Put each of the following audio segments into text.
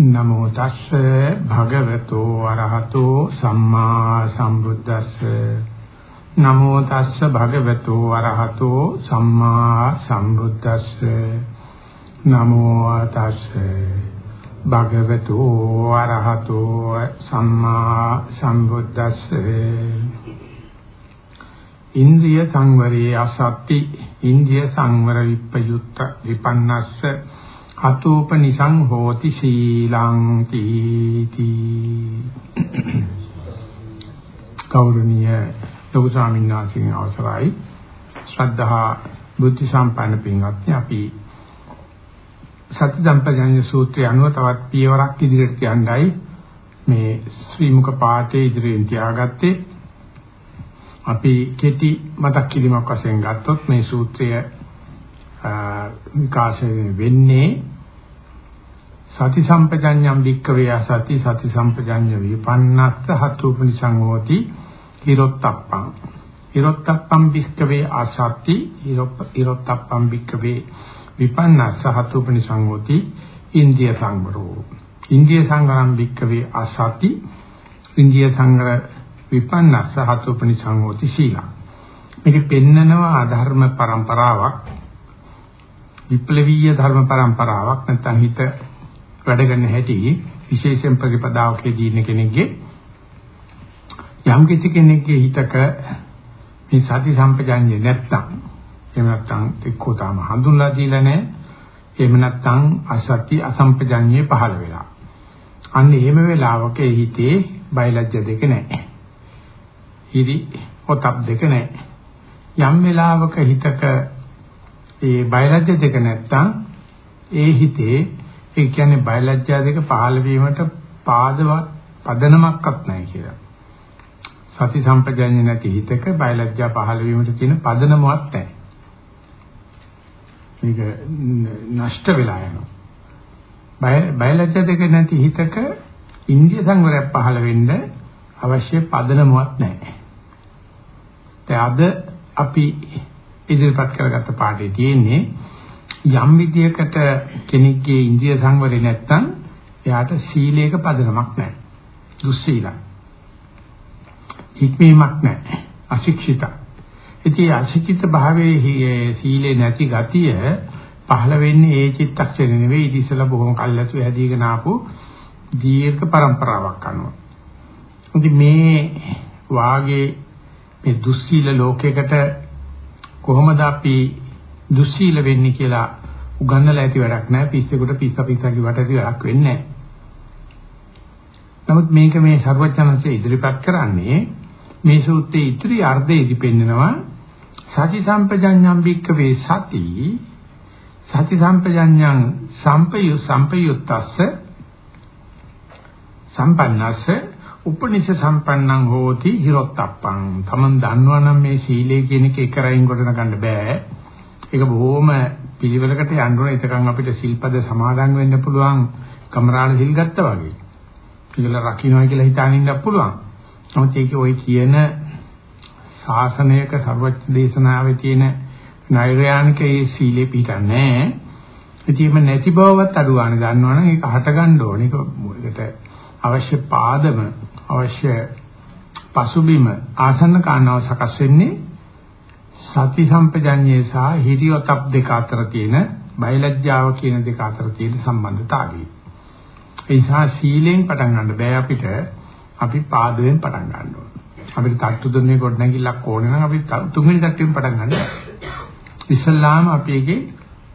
නමෝ තස්ස භගවතු අරහතෝ සම්මා සම්බුද්දස්ස. නමෝ තස්ස භගවතු අරහතෝ සම්මා සම්බුද්දස්ස. නමෝ තස්ස භගවතු අරහතෝ සම්මා සම්බුද්දස්ස. ඉන්ද්‍රිය සංවරයේ අසත්‍ති ඉන්ද්‍රිය සංවර විප්පයුත්ත විපන්නස්ස. අතෝපනිසං හෝති සීලං තීති. කෞරණීය ලොකු ස්වාමීන් වහන්සේගේ අවසරයි. ශ්‍රද්ධා බුද්ධ සම්පන්න පින්වත්නි අපි සති සම්පජාඤ්ඤ සූත්‍රය අනුව තවත් පියවරක් ඉදිරියට යන්නයි මේ ශ්‍රී මුක පාඨයේ ඉදිරියෙන් තියාගත්තේ. අපි කෙටි මතක් කිරීමක් වශයෙන් ගත්තොත් මේ සූත්‍රය විකාශය වෙන්නේ සති සම්පජඤ්ඤම් වික්කවේ සති සති සම්පජඤ්ඤ විපන්නස්ස හතුපනිසං හෝති හිරොත්තප්පං. හිරොත්තප්පං වික්කවේ ආසති හිරොත්තප්පං වික්කවේ විපන්නස්ස හතුපනිසං හෝති ඉන්දිය සංවරෝ. ඉන්දිය සංගරම් වික්කවේ ආසති ඉන්දිය සංගර විපන්නස්ස හතුපනිසං හෝති සීලං. මේක පෙන්නනවා අධර්ම પરම්පරාවක් විප්ලවීය ධර්ම પરම්පරාවක් නැත්නම් හිත වැඩ ගන්න හැටි විශේෂයෙන් ප්‍රතිපදාවකදී ඉන්න කෙනෙක්ගේ යම් කිසි කෙනෙක්ගේ හිතක මේ සති සම්පජාඤ්ඤය නැත්තම් එහෙම නැත්තම් එක්කෝ තාම හඳුන්ලා දීලා නැහැ. එහෙම නැත්තම් අසති අසම්පජාඤ්ඤය පහළ වෙලා. අන්න එහෙම වෙලාවක හිතේ බයලජ්‍ය දෙක නැහැ. හිරි හොතප් දෙක නැහැ. යම් වෙලාවක හිතක ඒ බයලජ්‍ය දෙක නැත්තම් ඒ හිතේ ඒ කියන්නේ බයලජ්ජා දෙක පහළ වීමට පාදවත් පදනමක්වත් නැහැ කියලා. සති සම්පජඤ්ඤ නැති හිතක බයලජ්ජා පහළ වීමට තියෙන පදනමක් නැහැ. මේක නෂ්ට වෙලා යනවා. බය බයලජ්ජා දෙක නැති හිතක ඉන්දිය සංවරයක් පහළ වෙන්න අවශ්‍ය පදනමක් නැහැ. දැන් අද අපි ඉදිරිපත් කරගත්ත පාඩේ තියෙන්නේ යම් විදියකට කෙනෙක්ගේ ඉන්ද්‍රිය සංවරය නැත්තම් එයාට සීලයක පදනමක් නැහැ. දුස්සීලයි. හික්මීමක් නැහැ. අශික්ෂිත. ඉතින් අශික්ෂිත භාවයේ සීලේ නැති ගතිය පහළ වෙන්නේ ඒ චිත්තක්ෂණය නෙවෙයි ඉතින් ඉස්සලා බොහොම කල්ලාතු හැදීගෙන ආපු දීර්ඝ પરම්පරාවක් අනුව. ඉතින් මේ වාගේ මේ දුස්සීල ලෝකයකට කොහොමද අපි දුස්සීල වෙන්නේ කියලා උගන්නලා ඇති වැඩක් නැහැ. පිස්සෙකුට පිස්ස පිස්ස කිව්වට ඇති වැඩක් වෙන්නේ නැහැ. නමුත් මේක මේ ਸਰවඥාන්සේ ඉදිරිපත් කරන්නේ මේ සූත්‍රයේ ඉදිරි අර්ධයේදී පෙන්නනවා සති සම්පජඤ්ඤම් භික්කවේ සති සති සම්පජඤ්ඤං සම්පයු සම්පයුත්තස්ස සම්පන්නස්ස උපනිෂ සම්පන්නං හෝති හිරොත්තප්පං තමන් දන්නවනම් මේ සීලය කියන එක එකරයින් කොට ගන්න බෑ ඒක බොහොම පිළිවෙලකට යන්න ඕනේ. එතකන් අපිට සිල්පද සමාදන් වෙන්න පුළුවන් කමරාණ සිල් ගත්තා වගේ. පිළිවෙල රකින්නයි කියලා හිතාගෙන ඉන්නත් පුළුවන්. නමුත් ඒක ওই කියන ශාසනයක සර්වඥ දේශනාවේ තියෙන නෛර්යානික ඒ සීලේ පිටන්නේ ඉතින් නැති බවවත් අඩුවානේ දන්නවනම් ඒක හට ගන්න ඕනේ. ඒකට අවශ්‍ය පාදම අවශ්‍ය පසුබිම ආසන්න කාරණාව සකස් වෙන්නේ සති සම්පජඤ්ඤේ සහ හිරියොතප් දෙක අතර තියෙන බයලජ්ජාව කියන දෙක අතර තියෙන සම්බන්ධතාවය. ඒ නිසා සීලෙන් පටන් ගන්න බෑ අපිට අපි පාදයෙන් පටන් ගන්න ඕනේ. අපිට තට්ටු දුන්නේ කොට නැගිල්ලක් ඕනේ නම් අපි තුන්වෙනි තට්ටුවෙන් පටන් ගන්න. ඉස්සල්ලාම අපි ඒකේ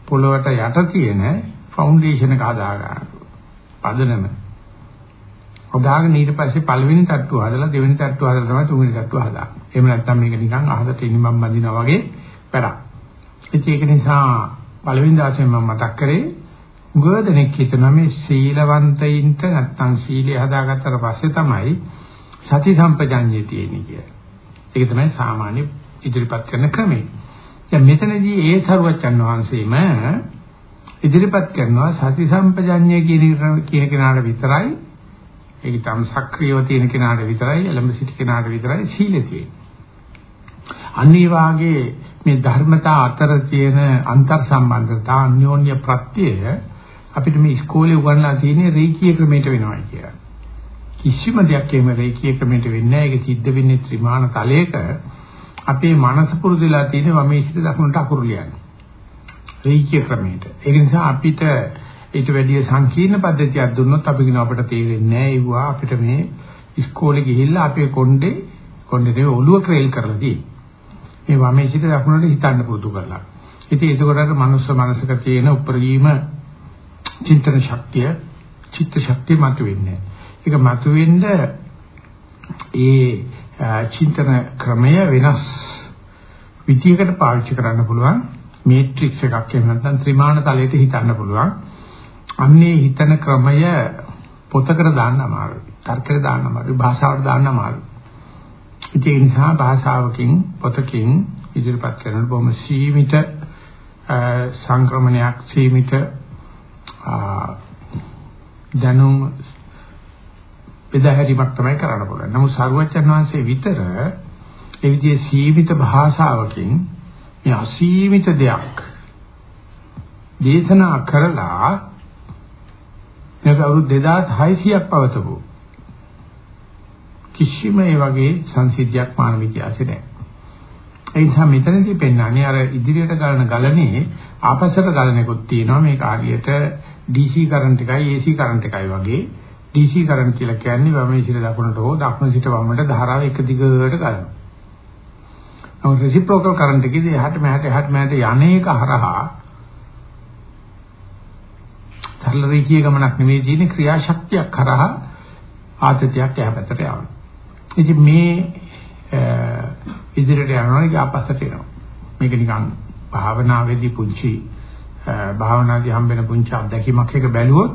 පොළවට යට තියෙන ෆවුන්ඩේෂන් එක හදා ගන්න. පදනම හදාගෙන ඊට පස්සේ පළවෙනි තට්ටුව හදලා දෙවෙනි තට්ටුව හදලා තමයි තුන්වෙනි තට්ටුව හදාගන්නේ. එහෙම නැත්නම් මේක නිකන් අහකට ඉනිමම් බඳිනවා වගේ වැඩක්. ඉතින් ඒක නිසා පළවෙනි දාසේ මම මතක් කරේ ගොඩනෙක් හිතනවා මේ සීලවන්තයින්ට නැත්නම් සීලය හදාගත්තට පස්සේ තමයි සති සම්පජඤ්ඤය තියෙන්නේ කියලා. ඒක තමයි සාමාන්‍ය ඉදිරිපත් කරන ක්‍රමය. දැන් මෙතනදී ඒ සරුවච්චන් වහන්සේම ඉදිරිපත් කරනවා සති සම්පජඤ්ඤය කියන කියන කෙනාට විතරයි ඒක තම සක්‍රියව තියෙන කෙනාට විතරයි එළඹ සිටි කෙනාට විතරයි සීලය තියෙන්නේ. අනිත් වාගේ මේ ධර්මතා අතර තියෙන අන්තර් සම්බන්ධතා අන්‍යෝන්‍ය ප්‍රත්‍යය අපිට මේ ඉස්කෝලේ උගන්ලා තියෙන්නේ රේකී ක්‍රමයට වෙනවා කියලා. කිසිම දෙයක් එහෙම රේකී ක්‍රමයට වෙන්නේ නැහැ. ඒක සිද්ධ වෙන්නේ ත්‍රිමාන තලයක. අපේ මනස පුරුදුලා තියෙන වමේ සිට දකුණට අකුරු ලියන්නේ. රේකී ක්‍රමයට. ඒක නිසා අපිට ඊට වැඩිය සංකීර්ණ පද්ධතියක් දුන්නොත් අපි කියන අපිට තේරෙන්නේ නැහැ අපිට මේ ඉස්කෝලේ ගිහිල්ලා අපේ කොණ්ඩේ කොණ්ඩේ ඔළුව ක්‍රේල් කරලා තියෙන්නේ. මේ වමේ සිට දකුණට හිතන්න පුරුදු කරලා. ඉතින් ඒකවලට මනුස්ස මනසක තියෙන උපරිම චින්තන ශක්තිය, චිත්ත ශක්තිය මතුවෙන්නේ. ඒක මතුවෙන්න ඒ චින්තන ක්‍රමය වෙනස් විදියකට පාවිච්චි කරන්න පුළුවන්. මේට්‍රික්ස් එකක් එහෙම නැත්නම් ත්‍රිමාන තලයට හිතන්න පුළුවන්. අන්නේ හිතන ක්‍රමය පොතකට දාන්න අමාරුයි. තර්කයට දාන්න අමාරුයි. භාෂාවට දාන්න අමාරුයි. ඒ නිසා භාෂාවකින් පොතකින් ඉදිරිපත් කරන බොහොම සීමිත සංක්‍රමණයක් සීමිත දැනුම් බෙදාහැරීමක් තමයි කරන්න පුළුවන්. නමුත් සාරවත්යන් වහන්සේ විතර ඒ විදිහේ සීමිත භාෂාවකින් මේ අසීමිත දෙයක් දේශනා කරලා මේක අවුරුදු 2600ක් පවතපු කිසිම ඒ වගේ සංසිද්ධියක් මානව ඉතිහාසයේ නැහැ. ඒ නිසා මෙතනදී පෙන්වන්නේ අර ඉදිරියට ගලන ගලනේ ආපස්සට ගලනකුත් තියෙනවා මේක හරියට DC කරන්ට් එකයි AC කරන්ට් එකයි වගේ DC කරන්ට් කියලා කියන්නේ වමේ සිට දකුණට හෝ දකුණ සිට වමට ධාරාව එක දිගට ගලනවා. නමුත් රෙසිප්‍රොකල් කරන්ට් එකේදී එහාට මෙහාට එහාට මෙහාට යන්නේක හරහා සරල රේඛීය ගමනක් නෙවෙයි තියෙන්නේ ක්‍රියාශක්තියක් කරහා ආතතියක් යහපතට යනවා. ඉතින් මේ ඉදිරියට යනවා ඒක අපස්සට එනවා. මේක නිකන් භාවනාවේදී පුංචි භාවනාදී හම්බෙන පුංචි අත්දැකීමක් එක බැලුවොත්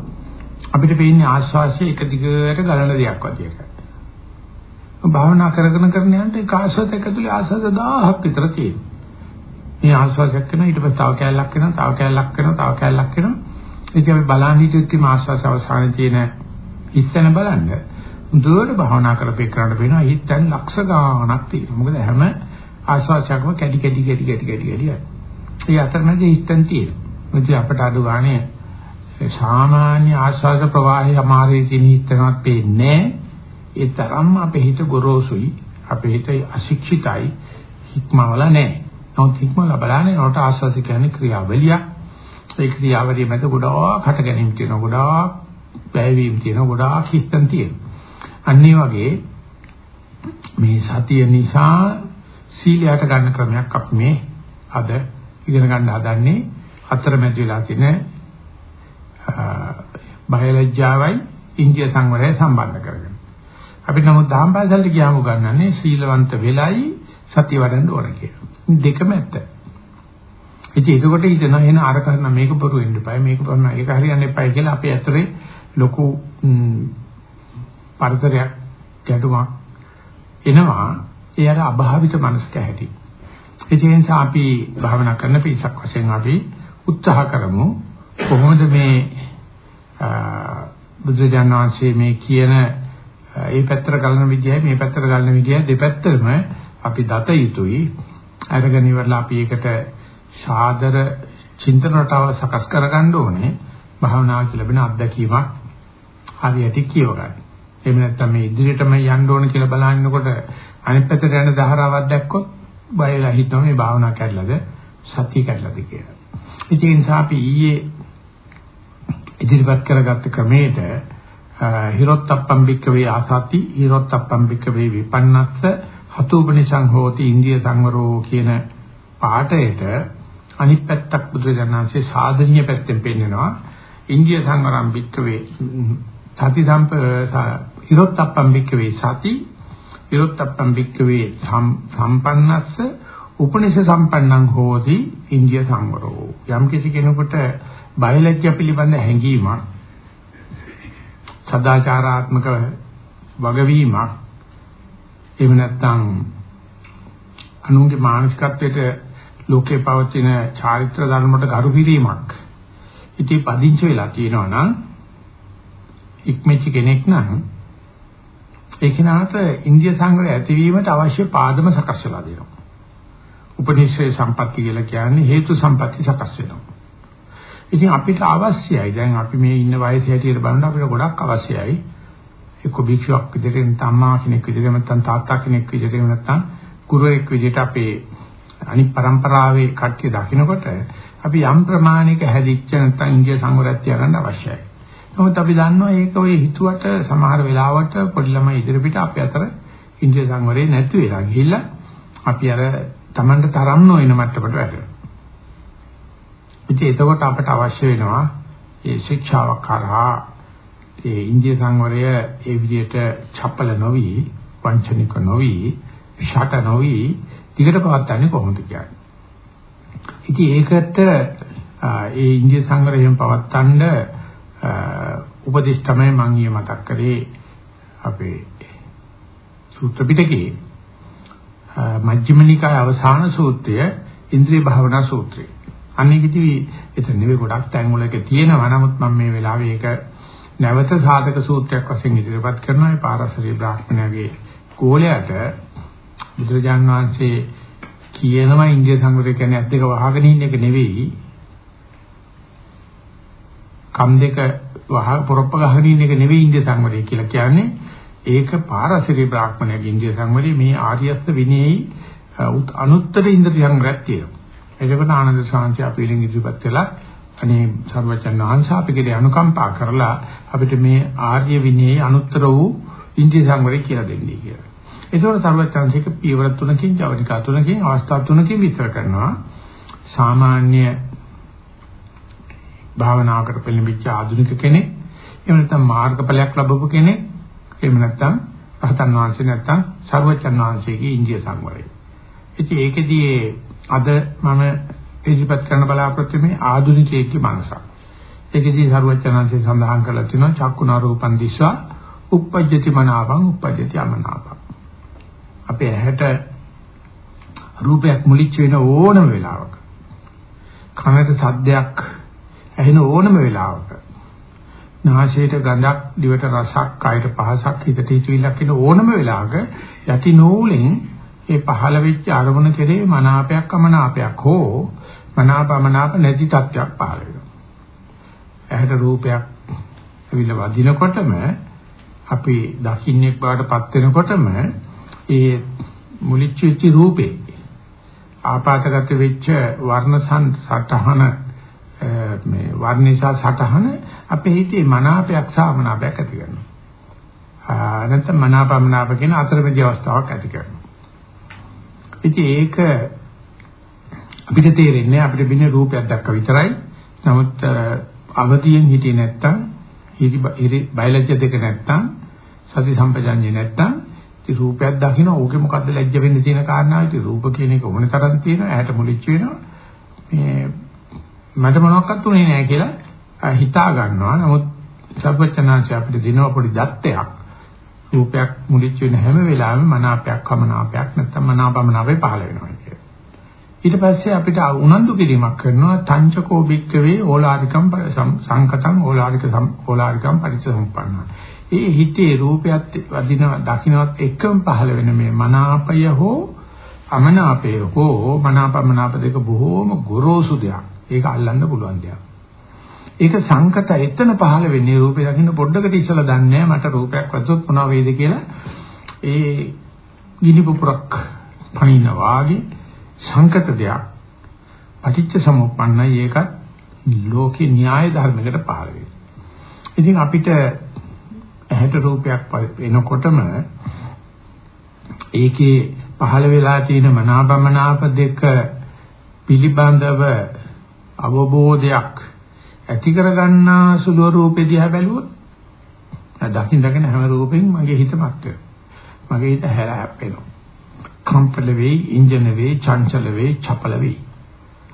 අපිට පේන්නේ ආස්වාසිය එක දිගට ගලන දෙයක් වගේ එකක්. භාවනා කරගෙන කරගෙන යනකොට ඒක ආස්වාද එක ඇතුලේ ආස්වාද 1000ක් විතර තියෙනවා. මේ ආස්වාදයක් කරන ඊට පස්සේ තව කැලලක් වෙනවා, තව කැලලක් වෙනවා, තව කැලලක් වෙනවා. ඒක අපි බලන්නේ ඉතින් ආස්වාස අවසානයේ තියෙන ඉස්සන බලන්න දුරට භාවනා කරපේ කරන්න වෙනවා හිත දැන් ලක්ෂ ගාණක් තියෙනවා. මොකද හැම ආශ්වාසයක්ම කැඩි කැඩි කැඩි කැඩි කැඩි කැඩි ඒ අතරමැද හිතන් තියෙනවා. මොකද අපට අඩු ගානේ සාමාන්‍ය ආශ්වාස ප්‍රවාහය අමාරේ තියෙන හිතනවත් පේන්නේ ඒ තරම්ම අපේ හිත ගොරෝසුයි අපේ හිත අශික්ෂිතයි හික්මවල නැහැ. නමුත් හික්මවල බලන්නේ නෝට ආශ්වාස කියන්නේ ක්‍රියාවලිය. ඒ ක්‍රියාවලිය මැද ගොඩාක් හට ගැනීම තියෙනවා ගොඩාක් වැයවීම තියෙනවා ගොඩාක් හිස්තන් තියෙනවා. අන්න වගේ මේ සතිය නිසා සීලයට ගන්න ක්‍රමයක් අපි මේ අද ඉගෙන ගන්න හදන්නේ අතරමැද වෙලා තියෙන බයලජ්ජාවයි ඉන්දිය සංවරය සම්බන්ධ කරගෙන. අපි නමුත් දහම් පාසලට ගියාම උගන්වන්නේ සීලවන්ත වෙලයි සතිය වඩන්න ඕන කියලා. දෙකම ඇත්ත. ඉතින් ඒකකොට හිතන එන අර කරන මේක බොරු වෙන්න එපා. මේක කරන ඒක හරියන්න එපා කියලා අපි ඇතුලේ ලොකු පරිසරයක් ගැටුමක් එනවා. ඒ අර අභාවිත මනසක ඇති. ඒ නිසා අපි භාවනා කරන පිරිසක් වශයෙන් අපි උත්සාහ කරමු. කොහොමද මේ බුදුජානක වහන්සේ මේ කියන ඒ පැත්තට ගලන විදියයි මේ පැත්තට ගලන විදියයි දෙපැත්තම අපි දත යුතුයි. අරගෙන ඉවරලා අපි ඒකට සාදර චින්තන රටාව සකස් කරගන්න ඕනේ භාවනාව කියලා වෙන අත්දැකීමක් හරියට කියව ගන්න. එහෙම නැත්නම් මේ ඉදිරියටම යන්න ඕන කියලා බලනකොට අනිත් පැත්තට යන ධාරාවක් දැක්කොත් බයලා හිතනවා මේ භාවනා කැඩලාද සතිය කැඩලාද කියලා. ඒ නිසා අපි ඊයේ ඉදිරිපත් කරගත්ත ක්‍රමයට හිරොත්ප්පම් බික්කවේ ආසති හිරොත්ප්පම් බික්කවේ විපන්නස්ස හතුබනිසං හෝති ඉන්දිය සංවරෝ කියන පාඩයට අනිත් පැත්තක් බුදුරජාණන්සේ සාධනීය පැත්තෙන් පෙන්නනවා. ඉන්දිය සංවරම් බික්කවේ සති සම්ප ඉරොත්තප්පම් බික්කවේ සති ඉරොත්තප්පම් බික්කවේ සම්පන්නස්ස උපනිෂ සම්පන්නං හෝති ඉන්දිය සංවරෝ. යම් කිසි කෙනෙකුට බයලජ්‍ය පිළිබඳ හැඟීමක් සදාචාරාත්මක වගවීමක් එහෙම නැත්නම් අනුන්ගේ මානසිකත්වයට ලෝකේ පවතින චාරිත්‍ර ධර්මකට ගරු කිරීමක් ඉතින් පදිංචි වෙලා තියෙනවා නම් ඉක්මෙච්ච කෙනෙක් නම් ඒ කෙනාට ඉන්දිය සංග්‍රහය ඇතිවීමට අවශ්‍ය පාදම සකස් වෙලා දෙනවා. උපනිෂේ සම්පatti කියලා කියන්නේ හේතු සම්පatti සකස් වෙනවා. ඉතින් අපිට අවශ්‍යයි දැන් අපි මේ ඉන්න වයසේ හැටියට බලන අපිට ගොඩක් අවශ්‍යයි එක්ක භික්ෂුවක් විදිහට නැත්නම් අම්මා කෙනෙක් විදිහට නැත්නම් තාත්තා කෙනෙක් විදිහට නැත්නම් ගුරුවරයෙක් විදිහට අපේ අනිත් પરම්පරාවේ කට්ටිය දකින්නකොට අපි යම් ප්‍රමාණයක හැදිච්ච නැත්නම් ඉන්දිය සංවරයක් තියාගන්න අවශ්‍යයි. නමුත් අපි දන්නවා ඒක ඔය හිතුවට සමහර වෙලාවට පොඩි ළමයි ඉදිරියට අපේ අතර ඉන්දිය සංවරේ නැති වෙලා ගිහිල්ලා අපි අර Tamanට තරම් නොවන මට්ටමට වැටෙනවා. ඉතින් එතකොට අපට අවශ්‍ය වෙනවා මේ ශික්ෂාවක් කරා ඒ ඉන්දිය සංවරය ඒ විදිහට චපල නොවි වංචනික නොවි ෂට නොවි දිගට පවත්න්නේ කොහොමද කියන්නේ. ඉතින් ඒකට ඒ ඉන්දිය සංවරයෙන් පවත්තන්න උපදේශ තමයි මම ඊයේ මතක් කරේ අපේ සූත්‍ර පිටකේ මජ්ක්‍ධිම නිකාය අවසාන සූත්‍රය ඉන්ද්‍රිය භාවනා සූත්‍රය. අනේකදී එතන නෙවෙයි ගොඩක් තැන් වල ඒක තියෙනවා. නමුත් මම මේ වෙලාවේ ඒක නැවත සාධක සූත්‍රයක් වශයෙන් ඉදිරිපත් කරනවා. ඒ පාරසරි බ්‍රාහ්මණයාගේ ගෝලයට බුදුරජාන් වහන්සේ කියනවා ඉන්දිය සංගරය කියන්නේ ඇත්ත දෙක වහගෙන ඉන්න එක නෙවෙයි. කම් දෙක වහ පොරොප්ප ගහගෙන ඉන්න එක නෙවෙයි ඉන්දිය සංවරය කියලා කියන්නේ. ඒක පාරසරි බ්‍රාහ්මණයාගේ ඉන්දිය සංවරය මේ ආර්යස්ත විනේයි අනුත්තර ඉන්ද්‍රිය සංග්‍රහය තියෙනවා. එතකොට ආනන්ද සාංශය අපි ළඟ ඉදිරිපත් කළා අනේ සර්වචන් වහන්සේ අපිට අනුකම්පා කරලා අපිට මේ ආර්ය විනයේ අනුත්තර වූ ඉන්ද්‍රිය සංවරය කියලා දෙන්නේ කියලා. ඒකෝර සර්වචන්සික පීවර තුනකින් ජවනිකා තුනකින් අවස්ථා තුනකින් විස්තර කරනවා. සාමාන්‍ය භාවනාවකට පෙළඹිච්ච ආධුනික කෙනෙක් එහෙම නැත්නම් මාර්ගඵලයක් ලැබපු කෙනෙක් එහෙම නැත්නම් රහතන් වහන්සේ නැත්නම් සර්වචන් වහන්සේගේ ඉන්ද්‍රිය සංවරය. ඉතින් ඒකෙදී අද මම ඉදිරිපත් කරන්න බලාපොරොත්තු මේ ආධුනිකයෙක්ගේ මනසක්. ඒකෙදී සරුවචනanse සඳහන් කරලා තියෙනවා චක්කුණ රූපන් දිස්සා uppajjati මනාපං uppajjati අමනාපං. අපේ ඇහැට රූපයක් මුලිච්ච වෙන ඕනම වෙලාවක කනට සද්දයක් ඇහෙන ඕනම වෙලාවක නාසයට ගඳක් දිවට රසක් කයට පහසක් හිතට හිතවිල්ලක් එන ඕනම වෙලාවක යටි නූලෙන් ඒ පහළ වෙච්ච අරමුණ කෙරේ මනාපයක් අමනාපයක් හෝ මනාපමනාප නැති තත්ත්වයක් පහළ වෙනවා. ඇහැට රූපයක් ඇවිල්ලා වදිනකොටම අපි දකින්නෙක් බාටපත් වෙනකොටම ඒ මුලිච්ච වෙච්ච රූපේ ආපාතගත වෙච්ච වර්ණ සටහන මේ වර්ණේසා සටහන අපේ හිතේ මනාපයක් සහ අමනාපයක් ඇති කරනවා. නැත්නම් මනාපමනාප කියන අතරමැදි අවස්ථාවක් ඇති කරනවා. ඉතින් ඒක අපිට තේරෙන්නේ අපිට බින්නේ රූපයක් දැක්ක විතරයි. නමුත් අවදියෙන් හිටියේ නැත්තම් හිරි බයලජ්‍ය දෙක නැත්තම් සති සම්පජඤ්ඤේ නැත්තම් ඉතින් රූපයක් දකින්න ඕකේ මොකද්ද ලැජ්ජ වෙන්න තියෙන කාරණාව? ඉතින් රූප කියන එක ඕන තරම් තියෙනවා. ඇහැට මුලිච්ච වෙනවා. මේ මට මොනවක්වත් උනේ නැහැ කියලා හිතා ගන්නවා. නමුත් සර්වචනාංශය අපිට දෙනවා පොඩි දත්තයක්. රූපයක් මුලිච්ච වෙන හැම වෙලාවෙම මනාපයක් කමනාපයක් නැත්නම් මනාපමනාපේ පහළ වෙනවා කියන්නේ. ඊට පස්සේ අපිට උනන්දු කිරීමක් කරනවා. තංචකෝ බික්කවේ ඕලාරිකම් සංකතං ඕලාරික ඕලාරිකම් පරිසම්පන්න. ඒ හිතේ රූපයත් වදින දකින්නත් එකම පහළ වෙන මේ මනාපය හෝ අමනාපය හෝ මනාපමනාප දෙක බොහෝම ගොරෝසු දෙයක්. ඒක අල්ලන්න පුළුවන් දෙයක්. ඒක සංකත එතන පහළ වෙන්නේ රූපේ දකින්න පොඩ්ඩකට ඉස්සලා දන්නේ මට රූපයක් වැස්සොත් මොනවා වේද කියලා ඒ ගිනි පුපුරක් පනින වාගේ සංකත දෙයක් පටිච්ච සමුප්පන්නයි ඒකත් ලෝකේ න්‍යාය ධර්මයකට පහළ වෙන්නේ. ඉතින් අපිට ඇහැට රූපයක් එනකොටම ඒකේ පහළ වෙලා තියෙන මනාපමනාප දෙක පිළිබඳව අවබෝධයක් ඇති කරගන්නා සුළු රූපෙ දිහා බැලුවොත් දකින් දකින හැම රූපෙන් මගේ හිත මත් මගේ හිත හැර හැප්පෙනවා. කම්පල වෙයි, ඉන්ජන වෙයි, චංචල වෙයි, චපල වෙයි.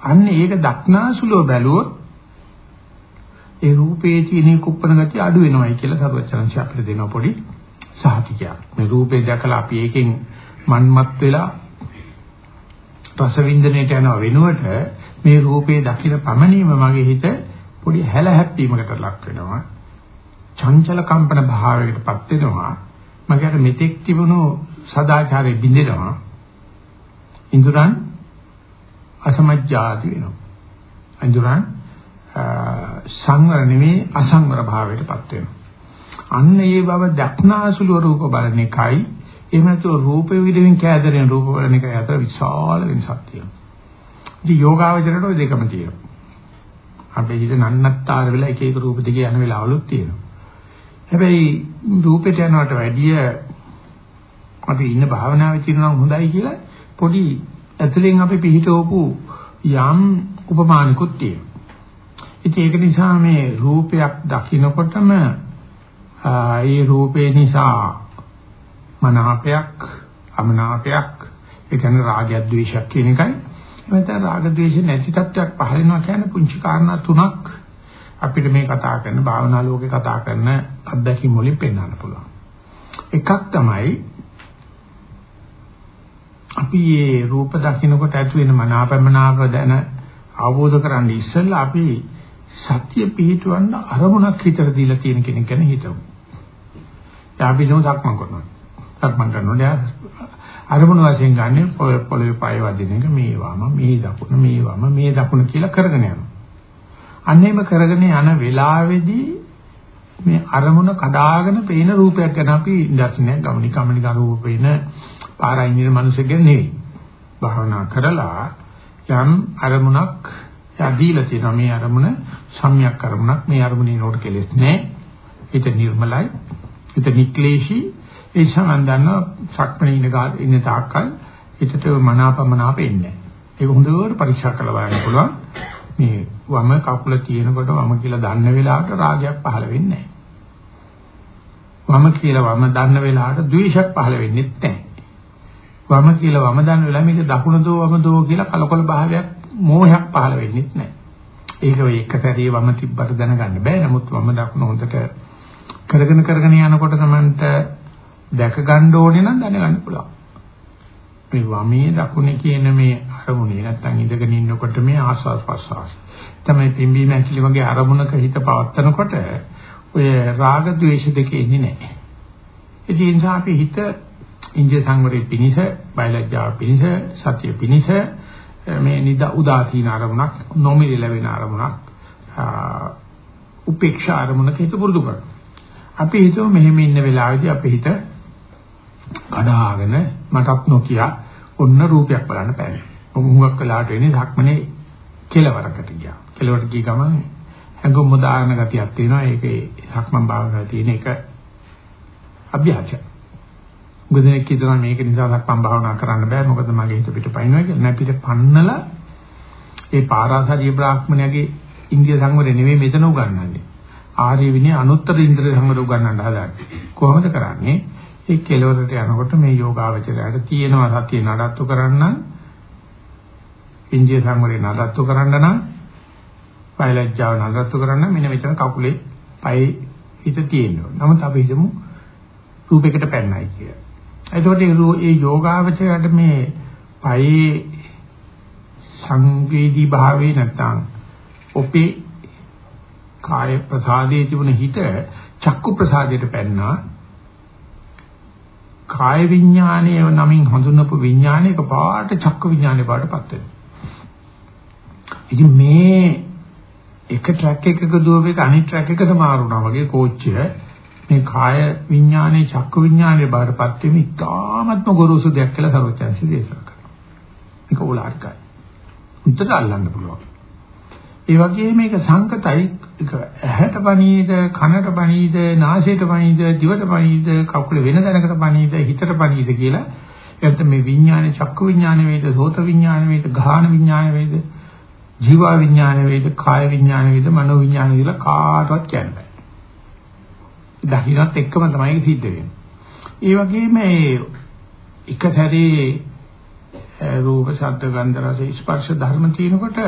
අන්න ඒක දක්නා සුළු බැලුවොත් ඒ රූපේ තියෙන කුප්පන ගතිය අඩු වෙනවයි කියලා සරුවචනංශ අපිට දෙන පොඩි සහතිකයක්. මේ රූපේ දැකලා අපි ඒකෙන් මන්මත් වෙලා රස වින්දනයට යනවා වෙනුවට මේ රූපේ දකින පමණීම මගේ හිත පොඩි හැල හැප්පීමකට ලක් වෙනවා. චංචල කම්පන භාවයකටපත් වෙනවා. මගට මෙතෙක් තිබුණු සදාචාරය බිඳෙනවා. ඉන්ද්‍රයන් අසමජ්ජාති වෙනවා. ඉන්ද්‍රයන් සංවර නෙමෙයි අසංවර භාවයටපත් වෙනවා. අන්න ඒ බව දක්නාසුළු රූප බලන එකයි එහෙමතු රූප විදිහින් කැදරෙන රූප බලන එකයි අතර විශාල වෙනසක් තියෙනවා. ඉතින් යෝගාවචරයට ওই දෙකම තියෙනවා. අපේ හිත නන්නත්තර වෙලා එක එක රූප දිගේ යන වෙලාවලුත් තියෙනවා. හැබැයි රූපෙට යනවට වැඩිය අපි ඉන්න භාවනාවේ තියෙනවා හොඳයි කියලා පොඩි ඇතුලෙන් අපි පිහිටවපු යම් උපමානිකුත් තියෙනවා. ඉතින් ඒක නිසා මේ රූපයක් දකිනකොටම ඒ රූපේ නිසා මනාපයක් අමනාපයක් ඒ කියන්නේ රාගය ද්වේෂයක් කියන එකයි. එතන රාග ද්වේෂ නැති තත්ත්වයක් පහළ වෙනවා කියන්නේ පුංචි කාරණා තුනක් අපිට මේ කතා කරන භාවනා ලෝකේ කතා කරන අත්දැකීම් වලින් පෙන්වන්න පුළුවන්. එකක් තමයි අපි මේ රූප දකින්නකොට ඇති වෙන මනාපමනාප දැන අවබෝධ කරගන්න ඉස්සෙල්ලා අපි සත්‍ය පිහිටවන්න අරමුණක් හිතට දීලා තියෙන කෙනෙක් ගැන හිතමු. අපි නෝ සක්මන් කරනවා. සක්මන් කරනකොට අරමුණ වශයෙන් ගන්න පොළවේ පය වදින එක මේවාම මේ දකුණ මේවාම මේ දකුණ කියලා කරගෙන යනවා. අන්නේම කරගෙන යන වෙලාවේදී මේ අරමුණ කඩාගෙන පේන රූපයක් ගැන අපි දර්ශනයක් ගමනි කමනික රූප පේන පාරයින් ඉන්න මිනිස්සුක නෙවෙයි. භාවනා කරලා යම් අරමුණක් යදීලා තියෙනවා මේ අරමුණ සම්‍යක් අරමුණක් මේ අරමුණේ නෝට කෙලෙස් නැහැ. හිත නිර්මලයි. හිත නික්ලේශී. ඒ සමන් දන්නවා සක්මණේ ඉන්න ගාල ඉන්න තාක්කල් හිතට මනාපමනාප එන්නේ නැහැ. ඒක හොඳට පරීක්ෂා කරලා බලන්න පුළුවන්. මේ වම කකුල තියෙනකොට වම කියලා දන්න වෙලාවට රාගයක් පහළ වෙන්නේ නැහැ. වම කියලා වම දන්න වෙලාවට ද්වේෂයක් පහළ වෙන්නේ නැහැ. වම කියලා වම දන්න වෙලාව මේක දකුණ දෝ වම දෝ කියලා කලකොල භාවයක් මෝහයක් පහළ වෙන්නේ නැහැ. ඒක ඔය එක සැරේ වම තිබ්බට දැනගන්න බෑ. නමුත් වම දකුණ හොඳට කරගෙන කරගෙන යනකොට තමන්ට දැක ගන්න ඕනේ නම් දැනගන්න පුළුවන්. මේ වමේ දකුණේ කියන මේ අරමුණේ නැත්තම් ඉඳගෙන ඉන්නකොට මේ ආස්වාද ප්‍රසවාස. තමයි පිම්බීම ඇකිලි වගේ අරමුණක හිත පවත්නකොට ඔය රාග ద్వේෂ දෙක ඉන්නේ නැහැ. ඒ නිසා අපි හිත ඉන්ද්‍රිය සංවරයේ පිනිස, බයලජ්ජාව පිනිස, සතිය පිනිස මේ නිදා උදාසීන අරමුණක්, නොමිලි ලැබෙන අරමුණක්, උපේක්ෂා අරමුණක හිත පුරුදු කරනවා. අපි හිතුව මෙහෙම ඉන්න වෙලාවේදී අපේ හිත කඩාගෙන මටත් නොකිය ඔන්න රූපයක් බලන්න බැහැ. මොහොමක් වෙලාට වෙන්නේ ධක්මනේ කෙලවරකට ගියා. කෙලවරට ගිය ගමන් හැඟුම් මුදාගෙන ගතියක් තියෙනවා. ඒකේ ධක්මන් භාවනාවේ තියෙන එක අභ්‍යාසය. ගොඩනෙක් කියනවා මේක නිසා ධක්මන් භාවනා කරන්න බෑ. මොකද මගේ හිත පිට පයින්නවා කියලා. නැපිට පන්නලා ඒ පාරාසාරී බ්‍රාහ්මණයාගේ ඉන්දිය සංවරය නෙමෙයි මෙතන උගන්වන්නේ. ආර්ය විනය අනුත්තර ඉන්ද්‍රිය සංවර උගන්වන්න හදාගන්නේ. කොහොමද කරන්නේ? ඒ කෙලවරට යනකොට මේ යෝගාවචරයට තියෙනවා සතිය නඩත්තු කරන්න ඉන්ද්‍රිය සංවරේ නඩත්තු කරන්න නම් පයලජ්ජාව නඩත්තු කරන්න මෙන්න මෙතන කකුලේ පයේ හිත තියෙනවා. නමුත් අපි හිතමු රූපයකට පැන්නයි කිය. එතකොට ඒ යෝගාවචරයට මේ පයේ සංවේදී භාවේ නැත්තම් ඔපේ කාය ප්‍රසාදයේ තිබුණ හිත චක්කු ප්‍රසාදයට පැන්නා කාය විඥානය නමින් හඳුන්වපු විඥානයක පාට චක්ක විඥානය පාටපත් වෙනවා. ඉතින් මේ එක ට්‍රැක් එකක දුවපේක අනිත් ට්‍රැක් එකට මාරුණා වගේ කෝච්චය මේ කාය විඥානයේ චක්ක විඥානයේ බාටපත් වෙමි ඉතාමත්ම ගොරෝසු දෙයක් කියලා සරෝජන්සි දේශනා කරනවා. ඒක උලාරිකයි. උත්තර අල්ලන්න පුළුවන්. ඒ වගේ මේක සංකතයි ඇහැට පණීද කනට පණීද නාසයට පණීද දිවට පණීද කකුල වෙන දැනකට පණීද හිතට පණීද කියලා එතන මේ විඥානේ චක්කු විඥාන වේද සෝත විඥාන වේද ගාහන විඥාන වේද ජීව විඥාන වේද කාය විඥාන වේද මනෝ විඥාන කියලා කාටවත් කියන්න බෑ. දහිනත් එක්කම තමයි සිද්ධ වෙන්නේ. ඒ වගේම එක සැරේ රූප ශබ්ද ගන්ධ රස ස්පර්ශ ධර්ම තියෙනකොට